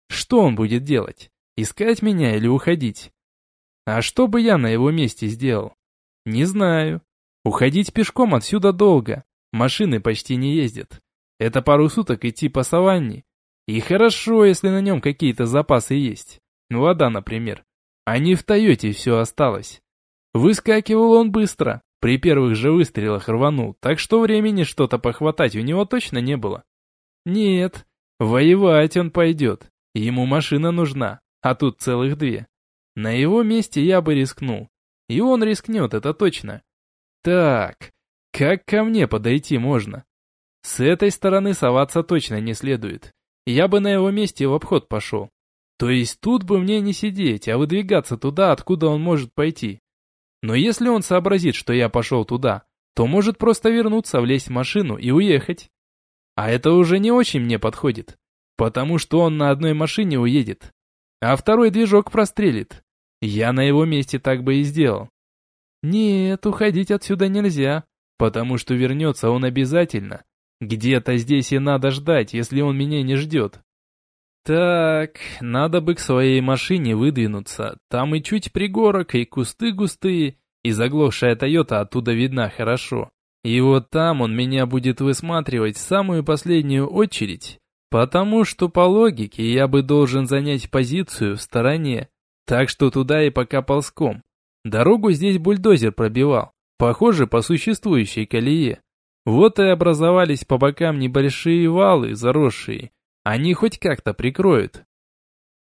B: Что он будет делать? Искать меня или уходить? А что бы я на его месте сделал? Не знаю. Уходить пешком отсюда долго. Машины почти не ездят. Это пару суток идти по саванне. И хорошо, если на нем какие-то запасы есть. Вода, например. А не в Тойоте все осталось. Выскакивал он быстро. При первых же выстрелах рванул, так что времени что-то похватать у него точно не было. Нет, воевать он пойдет. Ему машина нужна, а тут целых две. На его месте я бы рискнул. И он рискнет, это точно. Так, как ко мне подойти можно? С этой стороны соваться точно не следует. Я бы на его месте в обход пошел. То есть тут бы мне не сидеть, а выдвигаться туда, откуда он может пойти. Но если он сообразит, что я пошел туда, то может просто вернуться, влезть в машину и уехать. А это уже не очень мне подходит, потому что он на одной машине уедет, а второй движок прострелит. Я на его месте так бы и сделал. Нет, уходить отсюда нельзя, потому что вернется он обязательно. Где-то здесь и надо ждать, если он меня не ждет. Так, надо бы к своей машине выдвинуться. Там и чуть пригорок, и кусты густые, и заглохшая Тойота оттуда видна хорошо. И вот там он меня будет высматривать в самую последнюю очередь, потому что по логике я бы должен занять позицию в стороне, так что туда и пока ползком. Дорогу здесь бульдозер пробивал, похоже, по существующей колее. Вот и образовались по бокам небольшие валы, заросшие. Они хоть как-то прикроют.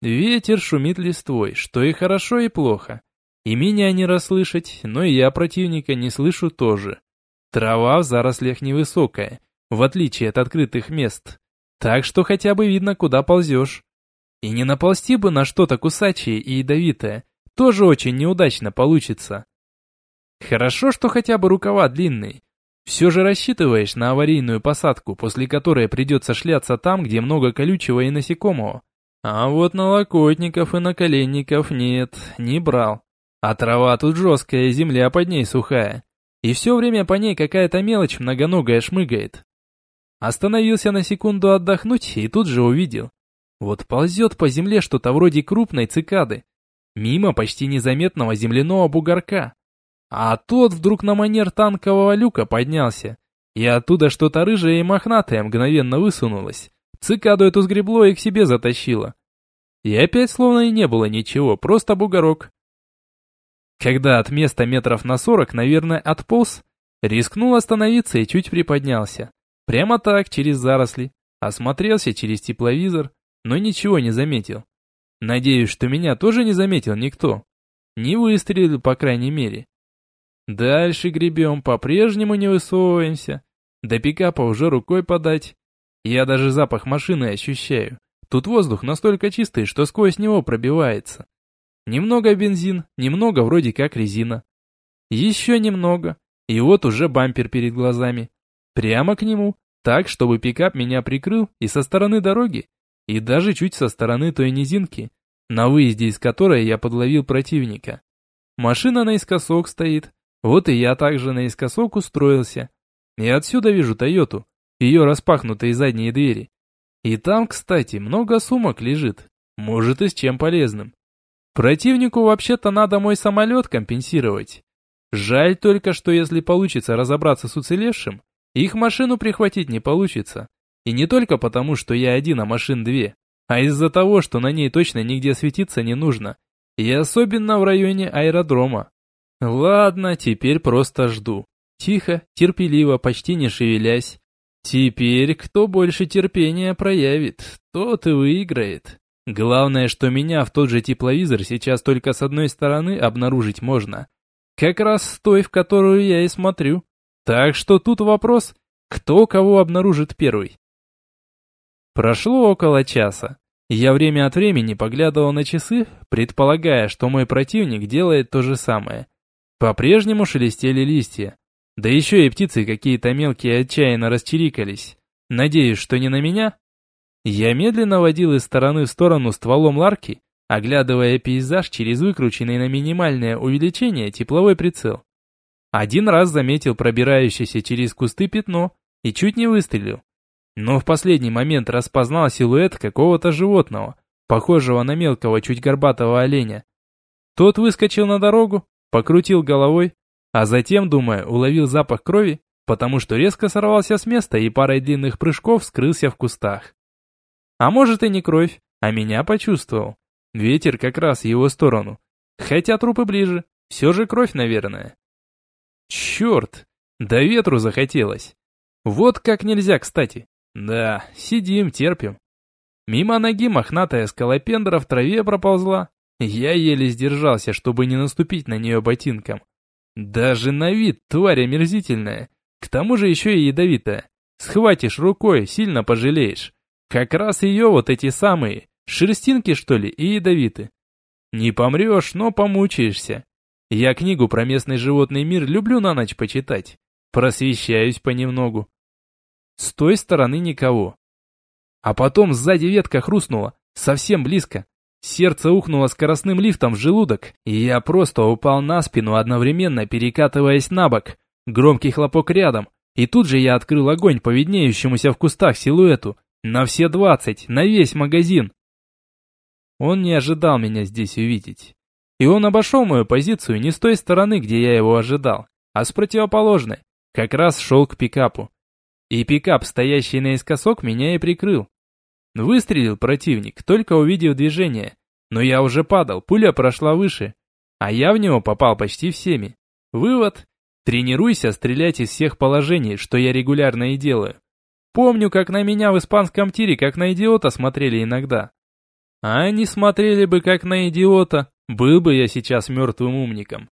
B: Ветер шумит листвой, что и хорошо, и плохо. И меня не расслышать, но и я противника не слышу тоже. Трава в зарослях невысокая, в отличие от открытых мест. Так что хотя бы видно, куда ползешь. И не наползти бы на что-то кусачее и ядовитое, тоже очень неудачно получится. Хорошо, что хотя бы рукава длинные. Все же рассчитываешь на аварийную посадку, после которой придется шляться там, где много колючего и насекомого. А вот налокотников и наколенников нет, не брал. А трава тут жесткая, земля под ней сухая. И все время по ней какая-то мелочь многоногая шмыгает. Остановился на секунду отдохнуть и тут же увидел. Вот ползет по земле что-то вроде крупной цикады. Мимо почти незаметного земляного бугорка. А тот вдруг на манер танкового люка поднялся. И оттуда что-то рыжее и мохнатое мгновенно высунулось. Цикаду эту сгребло и к себе затащило. И опять словно и не было ничего, просто бугорок. Когда от места метров на сорок, наверное, отполз, рискнул остановиться и чуть приподнялся. Прямо так, через заросли. Осмотрелся через тепловизор, но ничего не заметил. Надеюсь, что меня тоже не заметил никто. Не выстрелил, по крайней мере. Дальше гребем, по-прежнему не высовываемся. До пикапа уже рукой подать. Я даже запах машины ощущаю. Тут воздух настолько чистый, что сквозь него пробивается. Немного бензин, немного вроде как резина. Еще немного, и вот уже бампер перед глазами. Прямо к нему, так, чтобы пикап меня прикрыл и со стороны дороги, и даже чуть со стороны той низинки, на выезде из которой я подловил противника. Машина наискосок стоит, вот и я также наискосок устроился. И отсюда вижу Тойоту, ее распахнутые задние двери, И там, кстати, много сумок лежит. Может и с чем полезным. Противнику вообще-то надо мой самолет компенсировать. Жаль только, что если получится разобраться с уцелевшим, их машину прихватить не получится. И не только потому, что я один, а машин две, а из-за того, что на ней точно нигде светиться не нужно. И особенно в районе аэродрома. Ладно, теперь просто жду. Тихо, терпеливо, почти не шевелясь. Теперь кто больше терпения проявит, тот и выиграет. Главное, что меня в тот же тепловизор сейчас только с одной стороны обнаружить можно. Как раз с той, в которую я и смотрю. Так что тут вопрос, кто кого обнаружит первый. Прошло около часа. Я время от времени поглядывал на часы, предполагая, что мой противник делает то же самое. По-прежнему шелестели листья. Да еще и птицы какие-то мелкие отчаянно расчирикались. Надеюсь, что не на меня? Я медленно водил из стороны в сторону стволом ларки, оглядывая пейзаж через выкрученный на минимальное увеличение тепловой прицел. Один раз заметил пробирающееся через кусты пятно и чуть не выстрелил. Но в последний момент распознал силуэт какого-то животного, похожего на мелкого чуть горбатого оленя. Тот выскочил на дорогу, покрутил головой, а затем, думая, уловил запах крови, потому что резко сорвался с места и парой длинных прыжков скрылся в кустах. А может и не кровь, а меня почувствовал. Ветер как раз в его сторону. Хотя трупы ближе, все же кровь, наверное. Черт, да ветру захотелось. Вот как нельзя, кстати. Да, сидим, терпим. Мимо ноги мохнатая скалопендра в траве проползла. Я еле сдержался, чтобы не наступить на нее ботинком. Даже на вид тварь омерзительная. К тому же еще и ядовитая. Схватишь рукой, сильно пожалеешь. Как раз ее вот эти самые, шерстинки что ли и ядовиты. Не помрешь, но помучаешься. Я книгу про местный животный мир люблю на ночь почитать. Просвещаюсь понемногу. С той стороны никого. А потом сзади ветка хрустнула, совсем близко. Сердце ухнуло скоростным лифтом в желудок, и я просто упал на спину, одновременно перекатываясь на бок. Громкий хлопок рядом, и тут же я открыл огонь по виднеющемуся в кустах силуэту. На все двадцать, на весь магазин. Он не ожидал меня здесь увидеть. И он обошел мою позицию не с той стороны, где я его ожидал, а с противоположной. Как раз шел к пикапу. И пикап, стоящий наискосок, меня и прикрыл. Выстрелил противник, только увидев движение. Но я уже падал, пуля прошла выше. А я в него попал почти всеми. Вывод. Тренируйся стрелять из всех положений, что я регулярно и делаю. Помню, как на меня в испанском тире, как на идиота смотрели иногда. А они смотрели бы, как на идиота, был бы я сейчас мертвым умником.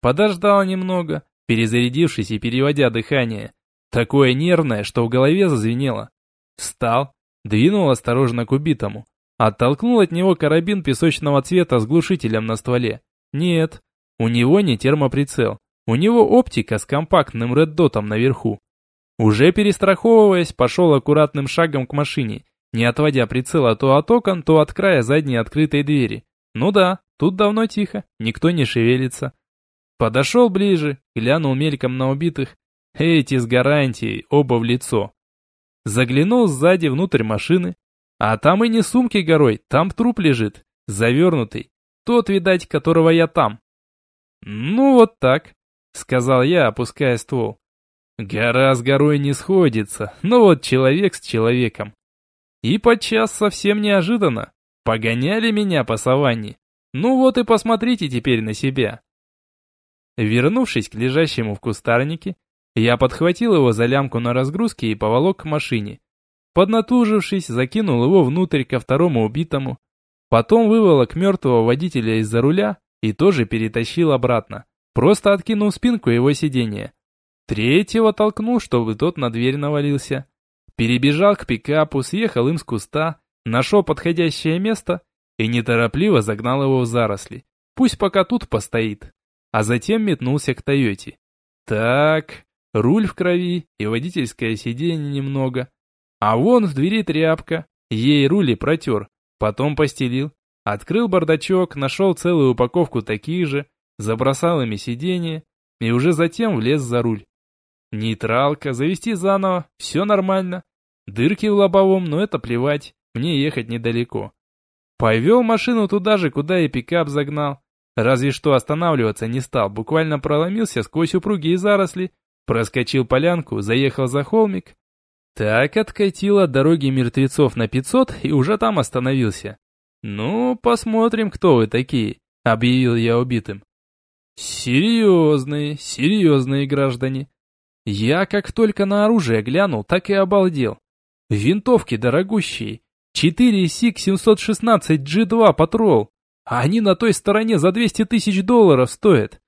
B: Подождал немного, перезарядившись и переводя дыхание. Такое нервное, что в голове зазвенело. Встал, двинул осторожно к убитому. Оттолкнул от него карабин песочного цвета с глушителем на стволе. Нет, у него не термоприцел. У него оптика с компактным реддотом наверху. Уже перестраховываясь, пошел аккуратным шагом к машине, не отводя прицела то от окон, то от края задней открытой двери. Ну да, тут давно тихо, никто не шевелится. Подошел ближе, глянул мельком на убитых. Эти с гарантией, оба в лицо. Заглянул сзади внутрь машины. А там и не сумки горой, там труп лежит, завернутый. Тот, видать, которого я там. Ну вот так, сказал я, опуская ствол. Гора с горой не сходится, но вот человек с человеком. И подчас совсем неожиданно. Погоняли меня по саванне. Ну вот и посмотрите теперь на себя. Вернувшись к лежащему в кустарнике, я подхватил его за лямку на разгрузке и поволок к машине. Поднатужившись, закинул его внутрь ко второму убитому. Потом выволок мертвого водителя из-за руля и тоже перетащил обратно. Просто откинул спинку его сиденья. Третьего толкнул, чтобы тот на дверь навалился. Перебежал к пикапу, съехал им с куста, нашел подходящее место и неторопливо загнал его в заросли. Пусть пока тут постоит. А затем метнулся к Тойоте. Так, руль в крови и водительское сиденье немного. А вон в двери тряпка, ей рули протер, потом постелил. Открыл бардачок, нашел целую упаковку таких же, забросал ими сиденье и уже затем влез за руль. Нейтралка, завести заново, все нормально. Дырки в лобовом, но это плевать, мне ехать недалеко. Повел машину туда же, куда и пикап загнал. Разве что останавливаться не стал, буквально проломился сквозь упругие заросли, проскочил полянку, заехал за холмик. Так откатил от дороги мертвецов на 500 и уже там остановился. «Ну, посмотрим, кто вы такие», — объявил я убитым. «Серьезные, серьезные граждане». Я как только на оружие глянул, так и обалдел. Винтовки дорогущие, 4 СИК 716 G2 Patrol, они на той стороне за 200 тысяч долларов стоят.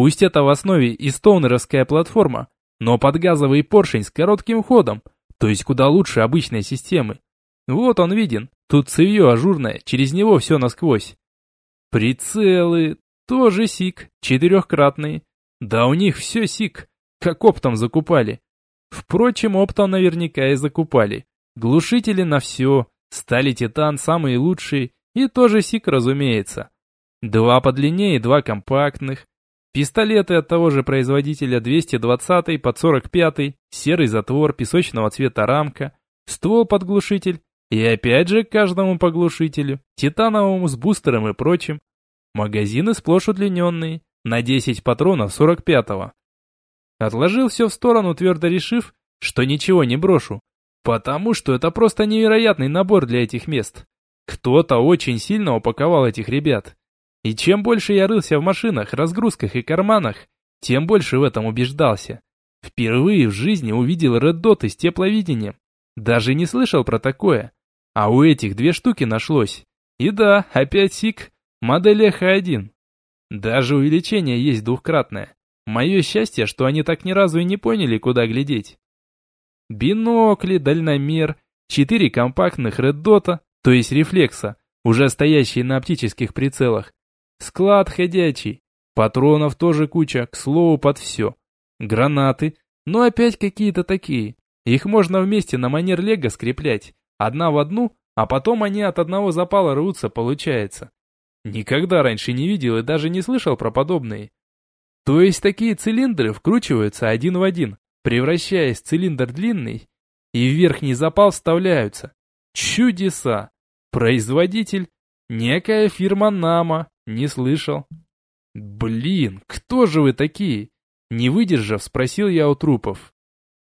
B: Пусть это в основе и стоунеровская платформа, но под газовый поршень с коротким ходом, то есть куда лучше обычной системы. Вот он виден, тут цевье ажурное, через него все насквозь. Прицелы, тоже СИК, четырехкратные. Да у них все СИК, как оптом закупали. Впрочем, оптом наверняка и закупали. Глушители на все, стали Титан самые лучшие, и тоже СИК, разумеется. Два подлиннее, два компактных. Пистолеты от того же производителя 220 под 45 серый затвор, песочного цвета рамка, ствол-подглушитель и опять же к каждому поглушителю, титановому с бустером и прочим. Магазины сплошь удлиненные, на 10 патронов 45-го. Отложил все в сторону, твердо решив, что ничего не брошу, потому что это просто невероятный набор для этих мест. Кто-то очень сильно упаковал этих ребят. И чем больше я рылся в машинах, разгрузках и карманах, тем больше в этом убеждался. Впервые в жизни увидел Dot с тепловидением. Даже не слышал про такое. А у этих две штуки нашлось. И да, опять СИК, модель Эхо-1. Даже увеличение есть двухкратное. Мое счастье, что они так ни разу и не поняли, куда глядеть. Бинокли, дальномер, четыре компактных Dot, то есть рефлекса, уже стоящие на оптических прицелах. Склад ходячий. Патронов тоже куча, к слову, под все. Гранаты, но опять какие-то такие. Их можно вместе на манер лего скреплять. Одна в одну, а потом они от одного запала рвутся, получается. Никогда раньше не видел и даже не слышал про подобные. То есть такие цилиндры вкручиваются один в один, превращаясь в цилиндр длинный, и в верхний запал вставляются. Чудеса! Производитель? Некая фирма Нама, не слышал. Блин, кто же вы такие? Не выдержав, спросил я у трупов.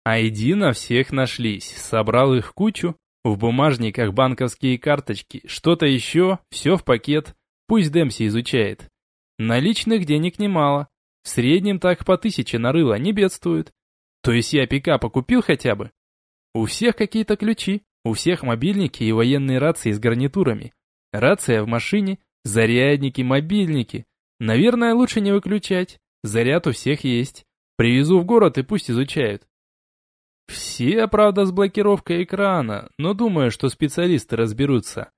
B: Айди на всех нашлись, собрал их кучу, в бумажниках банковские карточки, что-то еще, все в пакет, пусть Демси изучает. Наличных денег немало, в среднем так по тысяче нарыло, не бедствует. То есть я пикапа купил хотя бы? У всех какие-то ключи, у всех мобильники и военные рации с гарнитурами. Рация в машине, зарядники, мобильники. Наверное, лучше не выключать. Заряд у всех есть. Привезу в город и пусть изучают. Все, правда, с блокировкой экрана, но думаю, что специалисты разберутся.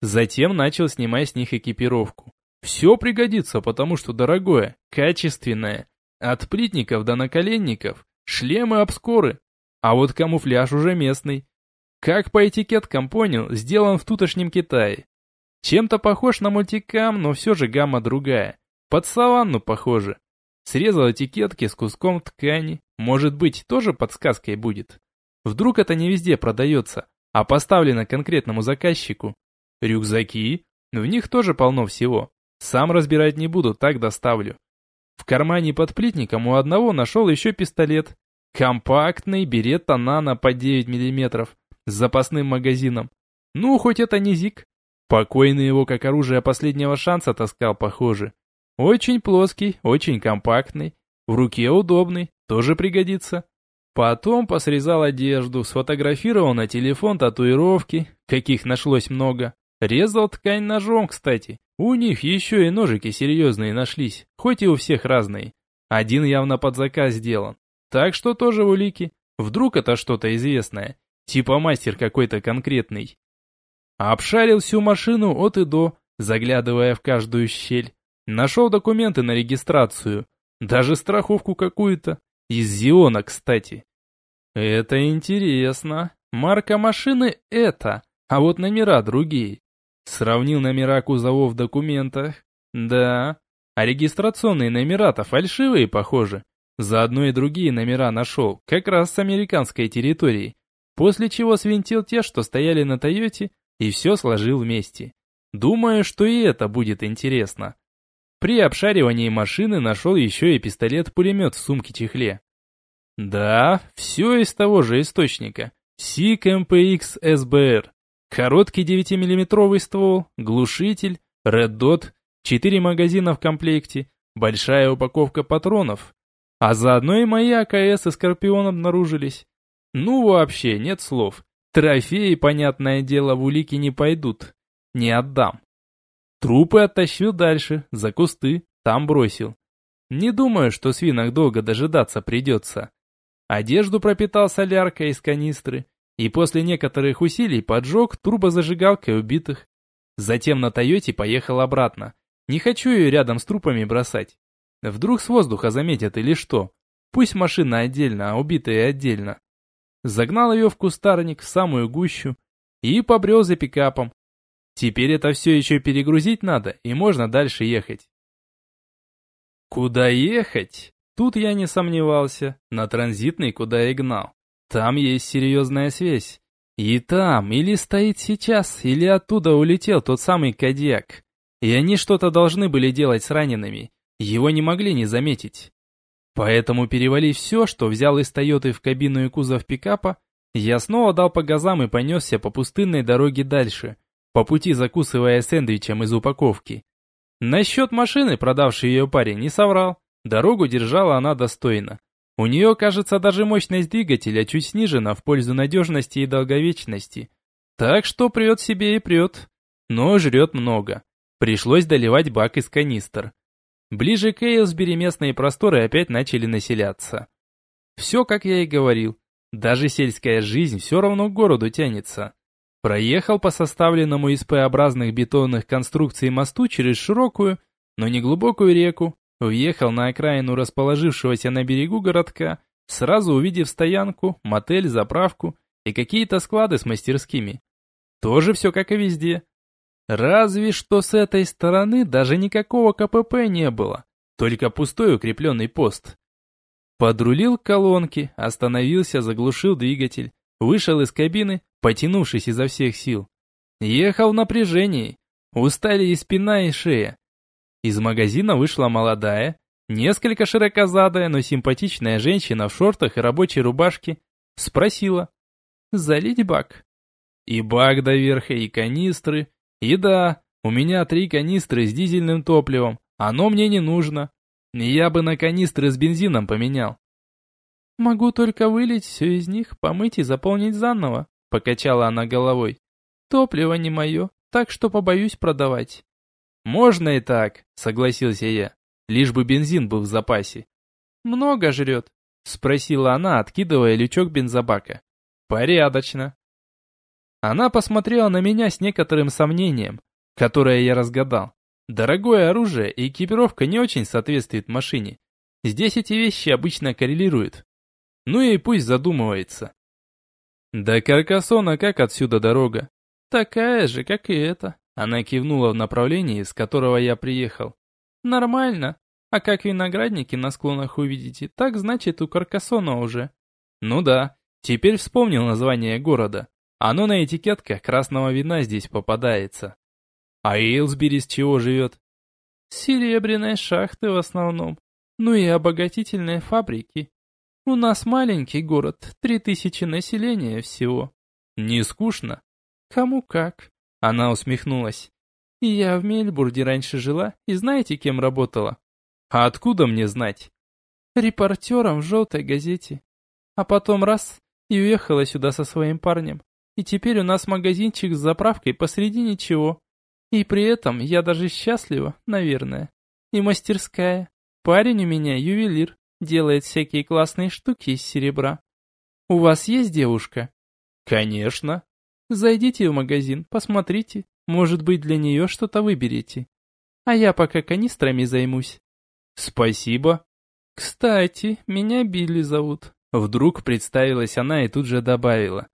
B: Затем начал снимать с них экипировку. Все пригодится, потому что дорогое, качественное. От плитников до наколенников, шлемы-обскоры. А вот камуфляж уже местный. Как по этикеткам понял, сделан в тутошнем Китае. Чем-то похож на мультикам, но все же гамма другая. Под саванну похоже. Срезал этикетки с куском ткани. Может быть, тоже подсказкой будет. Вдруг это не везде продается, а поставлено конкретному заказчику. Рюкзаки? В них тоже полно всего. Сам разбирать не буду, так доставлю. В кармане под плитником у одного нашел еще пистолет. Компактный беретта нано по 9 мм с запасным магазином. Ну, хоть это не зик. Покойный его как оружие последнего шанса таскал, похоже. Очень плоский, очень компактный, в руке удобный, тоже пригодится. Потом посрезал одежду, сфотографировал на телефон татуировки, каких нашлось много. Резал ткань ножом, кстати. У них еще и ножики серьезные нашлись, хоть и у всех разные. Один явно под заказ сделан. Так что тоже улики. Вдруг это что-то известное. Типа мастер какой-то конкретный. Обшарил всю машину от и до, заглядывая в каждую щель. Нашел документы на регистрацию. Даже страховку какую-то. Из Зиона, кстати. Это интересно. Марка машины это, а вот номера другие. Сравнил номера кузовов в документах. Да, а регистрационные номера-то фальшивые, похоже. Заодно и другие номера нашел, как раз с американской территории. после чего свинтил те, что стояли на Тойоте, и все сложил вместе. Думаю, что и это будет интересно. При обшаривании машины нашел еще и пистолет-пулемет в сумке-чехле. Да, все из того же источника. SIG MPX SBR. Короткий 9-мм ствол, глушитель, Red Dot, 4 магазина в комплекте, большая упаковка патронов. А заодно и мои АКС и Скорпион обнаружились. Ну вообще, нет слов. Трофеи, понятное дело, в улики не пойдут. Не отдам. Трупы оттащил дальше, за кусты, там бросил. Не думаю, что свинок долго дожидаться придется. Одежду пропитал соляркой из канистры и после некоторых усилий поджег турбозажигалкой убитых. Затем на Тойоте поехал обратно. Не хочу ее рядом с трупами бросать. Вдруг с воздуха заметят или что. Пусть машина отдельно, а убитые отдельно. Загнал ее в кустарник, в самую гущу, и побрел за пикапом. Теперь это все еще перегрузить надо, и можно дальше ехать. Куда ехать? Тут я не сомневался. На транзитный, куда и гнал. Там есть серьезная связь. И там или стоит сейчас, или оттуда улетел тот самый Кадьяк. И они что-то должны были делать с ранеными. Его не могли не заметить. Поэтому, перевалив все, что взял из Тойоты в кабину и кузов пикапа, я снова дал по газам и понесся по пустынной дороге дальше, по пути закусывая сэндвичем из упаковки. Насчет машины, продавший ее парень, не соврал. Дорогу держала она достойно. У нее, кажется, даже мощность двигателя чуть снижена в пользу надежности и долговечности. Так что прет себе и прет. Но жрет много. Пришлось доливать бак из канистр. Ближе к Эйлсбери местные просторы опять начали населяться. Все, как я и говорил. Даже сельская жизнь все равно к городу тянется. Проехал по составленному из П-образных бетонных конструкций мосту через широкую, но не глубокую реку, въехал на окраину расположившегося на берегу городка, сразу увидев стоянку, мотель, заправку и какие-то склады с мастерскими. Тоже все как и везде. Разве что с этой стороны даже никакого КПП не было, только пустой укрепленный пост. Подрулил к колонке, остановился, заглушил двигатель, вышел из кабины, потянувшись изо всех сил. Ехал в напряжении, устали и спина, и шея. Из магазина вышла молодая, несколько широкозадая, но симпатичная женщина в шортах и рабочей рубашке. Спросила, залить бак? И бак до верха, и канистры. И да, у меня три канистры с дизельным топливом, оно мне не нужно. Я бы на канистры с бензином поменял. Могу только вылить все из них, помыть и заполнить заново. Покачала она головой. Топливо не мое, так что побоюсь продавать. Можно и так, согласился я. Лишь бы бензин был в запасе. Много жрет? Спросила она, откидывая лючок бензобака. Порядочно. Она посмотрела на меня с некоторым сомнением, которое я разгадал. Дорогое оружие и экипировка не очень соответствуют машине. Здесь эти вещи обычно коррелируют. Ну и пусть задумывается. «До Каркасона как отсюда дорога?» «Такая же, как и эта». Она кивнула в направлении, с которого я приехал. «Нормально. А как виноградники на склонах увидите, так значит у Каркасона уже». «Ну да, теперь вспомнил название города. Оно на этикетках красного вина здесь попадается». «А Эйлсбери с чего живет?» «Серебряной шахты в основном. Ну и обогатительные фабрики. У нас маленький город, три тысячи населения всего. Не скучно? Кому как. Она усмехнулась. Я в Мельбурге раньше жила, и знаете, кем работала? А откуда мне знать? Репортером в желтой газете. А потом раз, и уехала сюда со своим парнем. И теперь у нас магазинчик с заправкой посреди ничего. И при этом я даже счастлива, наверное. И мастерская. Парень у меня ювелир. Делает всякие классные штуки из серебра. У вас есть девушка? Конечно. Зайдите в магазин, посмотрите. Может быть, для нее что-то выберете. А я пока канистрами займусь. Спасибо. Кстати, меня Билли зовут. Вдруг представилась она и тут же добавила.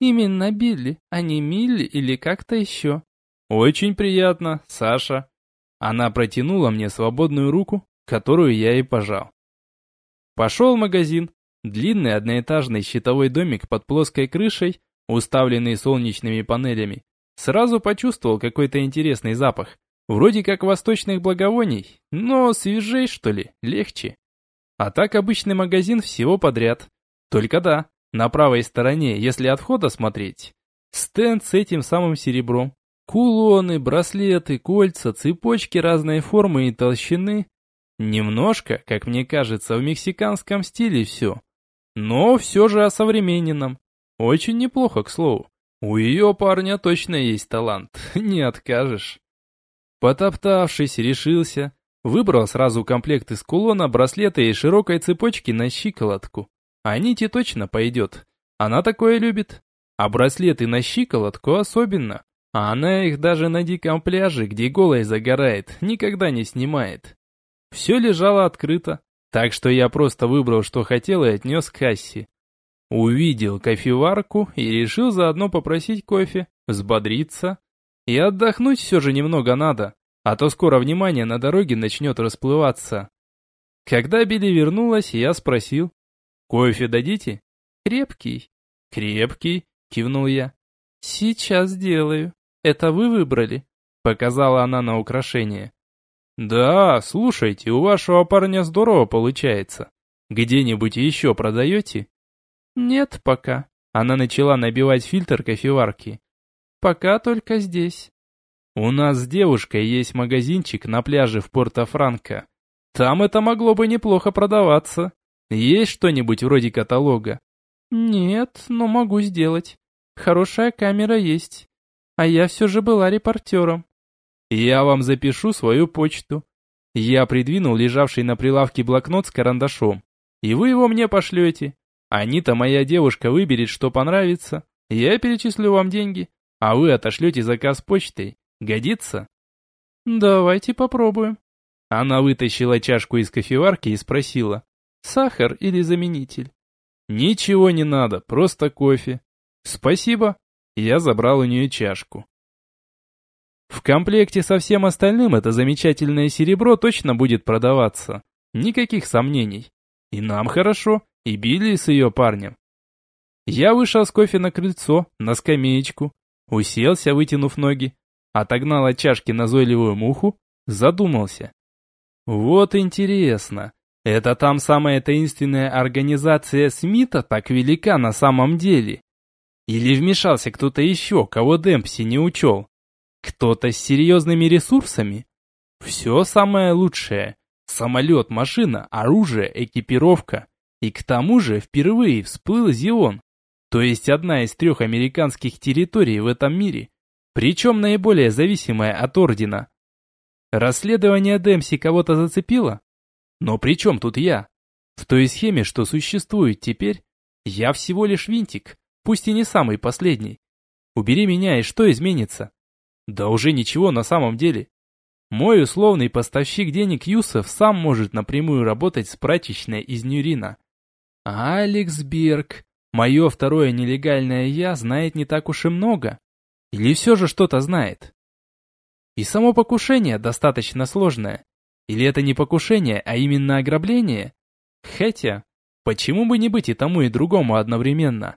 B: Именно Билли, а не Милли или как-то еще. Очень приятно, Саша. Она протянула мне свободную руку, которую я и пожал. Пошел магазин, Длинный одноэтажный щитовой домик под плоской крышей, уставленный солнечными панелями. Сразу почувствовал какой-то интересный запах. Вроде как восточных благовоний, но свежей, что ли, легче. А так обычный магазин всего подряд. Только да, на правой стороне, если от входа смотреть, стенд с этим самым серебром. Кулоны, браслеты, кольца, цепочки разной формы и толщины. Немножко, как мне кажется, в мексиканском стиле все. Но все же осовремененном. Очень неплохо, к слову. У ее парня точно есть талант, <laughs> не откажешь. Потоптавшись, решился. Выбрал сразу комплект из кулона, браслета и широкой цепочки на щиколотку. А нити точно пойдет. Она такое любит. А браслеты на щиколотку особенно. А она их даже на диком пляже, где голой загорает, никогда не снимает. Все лежало открыто, так что я просто выбрал, что хотел, и отнес к кассе. Увидел кофеварку и решил заодно попросить кофе, взбодриться. И отдохнуть все же немного надо, а то скоро внимание на дороге начнет расплываться. Когда Билли вернулась, я спросил. «Кофе дадите?» «Крепкий». «Крепкий», кивнул я. «Сейчас сделаю. Это вы выбрали?» Показала она на украшение. «Да, слушайте, у вашего парня здорово получается. Где-нибудь еще продаете?» «Нет пока». Она начала набивать фильтр кофеварки. «Пока только здесь». «У нас с девушкой есть магазинчик на пляже в Порто-Франко. Там это могло бы неплохо продаваться. Есть что-нибудь вроде каталога?» «Нет, но могу сделать. Хорошая камера есть. А я все же была репортером». «Я вам запишу свою почту». Я придвинул лежавший на прилавке блокнот с карандашом. «И вы его мне пошлете. Анита, моя девушка, выберет, что понравится. Я перечислю вам деньги, а вы отошлете заказ почтой. Годится?» «Давайте попробуем». Она вытащила чашку из кофеварки и спросила, «Сахар или заменитель?» «Ничего не надо, просто кофе». «Спасибо». Я забрал у нее чашку. В комплекте со всем остальным это замечательное серебро точно будет продаваться. Никаких сомнений. И нам хорошо, и Билли с ее парнем. Я вышел с кофе на крыльцо, на скамеечку, уселся, вытянув ноги, отогнал от чашки назойливую муху, задумался. Вот интересно, это там самая таинственная организация Смита так велика на самом деле? Или вмешался кто-то еще, кого Демпси не учел? Кто-то с серьезными ресурсами? Все самое лучшее. Самолет, машина, оружие, экипировка. И к тому же впервые всплыл Зион. То есть одна из трех американских территорий в этом мире. Причем наиболее зависимая от Ордена. Расследование Демси кого-то зацепило? Но при чем тут я? В той схеме, что существует теперь, я всего лишь винтик, пусть и не самый последний. Убери меня, и что изменится? Да уже ничего на самом деле. Мой условный поставщик денег Юсов сам может напрямую работать с прачечной из Нюрина. А Алекс Берг, мое второе нелегальное «я» знает не так уж и много. Или все же что-то знает? И само покушение достаточно сложное. Или это не покушение, а именно ограбление? Хотя, почему бы не быть и тому, и другому одновременно?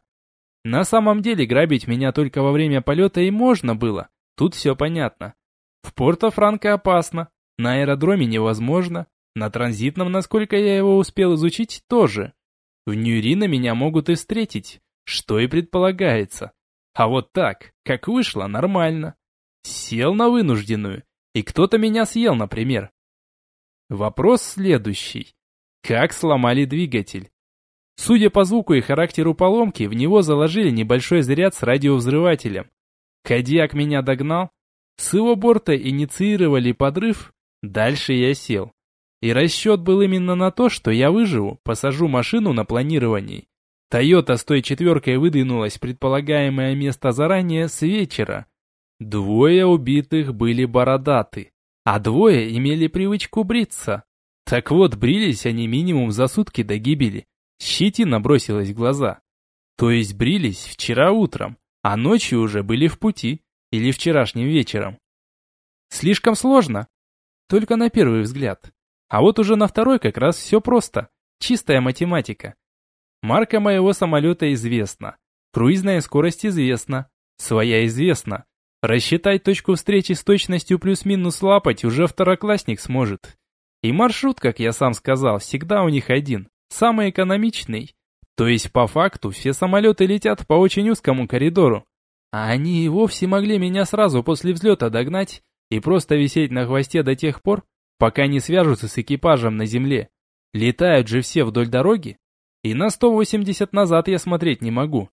B: На самом деле грабить меня только во время полета и можно было, Тут все понятно. В Порто-Франко опасно, на аэродроме невозможно, на транзитном, насколько я его успел изучить, тоже. В Ньюрино меня могут и встретить, что и предполагается. А вот так, как вышло, нормально. Сел на вынужденную, и кто-то меня съел, например. Вопрос следующий. Как сломали двигатель? Судя по звуку и характеру поломки, в него заложили небольшой заряд с радиовзрывателем. Кадьяк меня догнал, с его борта инициировали подрыв, дальше я сел. И расчет был именно на то, что я выживу, посажу машину на планировании. Тойота с той четверкой выдвинулась в предполагаемое место заранее с вечера. Двое убитых были бородаты, а двое имели привычку бриться. Так вот, брились они минимум за сутки до гибели. Щетина бросилась в глаза. То есть брились вчера утром, а ночью уже были в пути, или вчерашним вечером. Слишком сложно, только на первый взгляд. А вот уже на второй как раз все просто, чистая математика. Марка моего самолета известна. Круизная скорость известна. Своя известна. Рассчитать точку встречи с точностью плюс-минус лапать уже второклассник сможет. И маршрут, как я сам сказал, всегда у них один, самый экономичный. То есть по факту все самолеты летят по очень узкому коридору. А они и вовсе могли меня сразу после взлета догнать и просто висеть на хвосте до тех пор, пока не свяжутся с экипажем на земле. Летают же все вдоль дороги, и на 180 назад я смотреть не могу.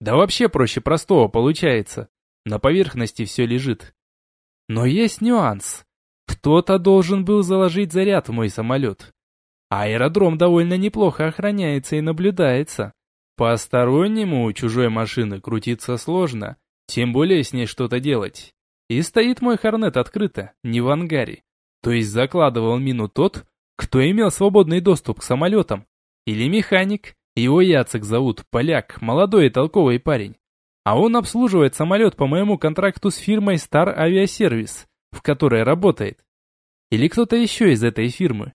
B: Да вообще проще простого получается. На поверхности все лежит. Но есть нюанс. Кто-то должен был заложить заряд в мой самолет. Аэродром довольно неплохо охраняется и наблюдается. Постороннему у чужой машины крутиться сложно, тем более с ней что-то делать. И стоит мой хорнет открыто, не в ангаре. То есть закладывал мину тот, кто имел свободный доступ к самолетам. Или механик, его Яцек зовут, поляк, молодой и толковый парень. А он обслуживает самолет по моему контракту с фирмой Star Aviaservice, в которой работает. Или кто-то еще из этой фирмы.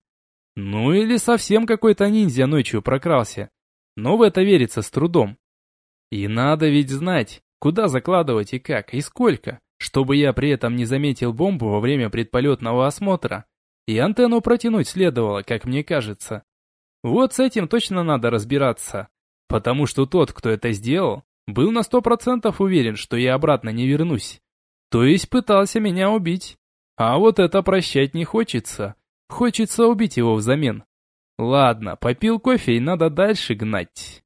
B: Ну или совсем какой-то ниндзя ночью прокрался. Но в это верится с трудом. И надо ведь знать, куда закладывать и как, и сколько, чтобы я при этом не заметил бомбу во время предполетного осмотра. И антенну протянуть следовало, как мне кажется. Вот с этим точно надо разбираться. Потому что тот, кто это сделал, был на сто процентов уверен, что я обратно не вернусь. То есть пытался меня убить. А вот это прощать не хочется. Хочется убить его взамен. Ладно, попил кофе и надо дальше гнать.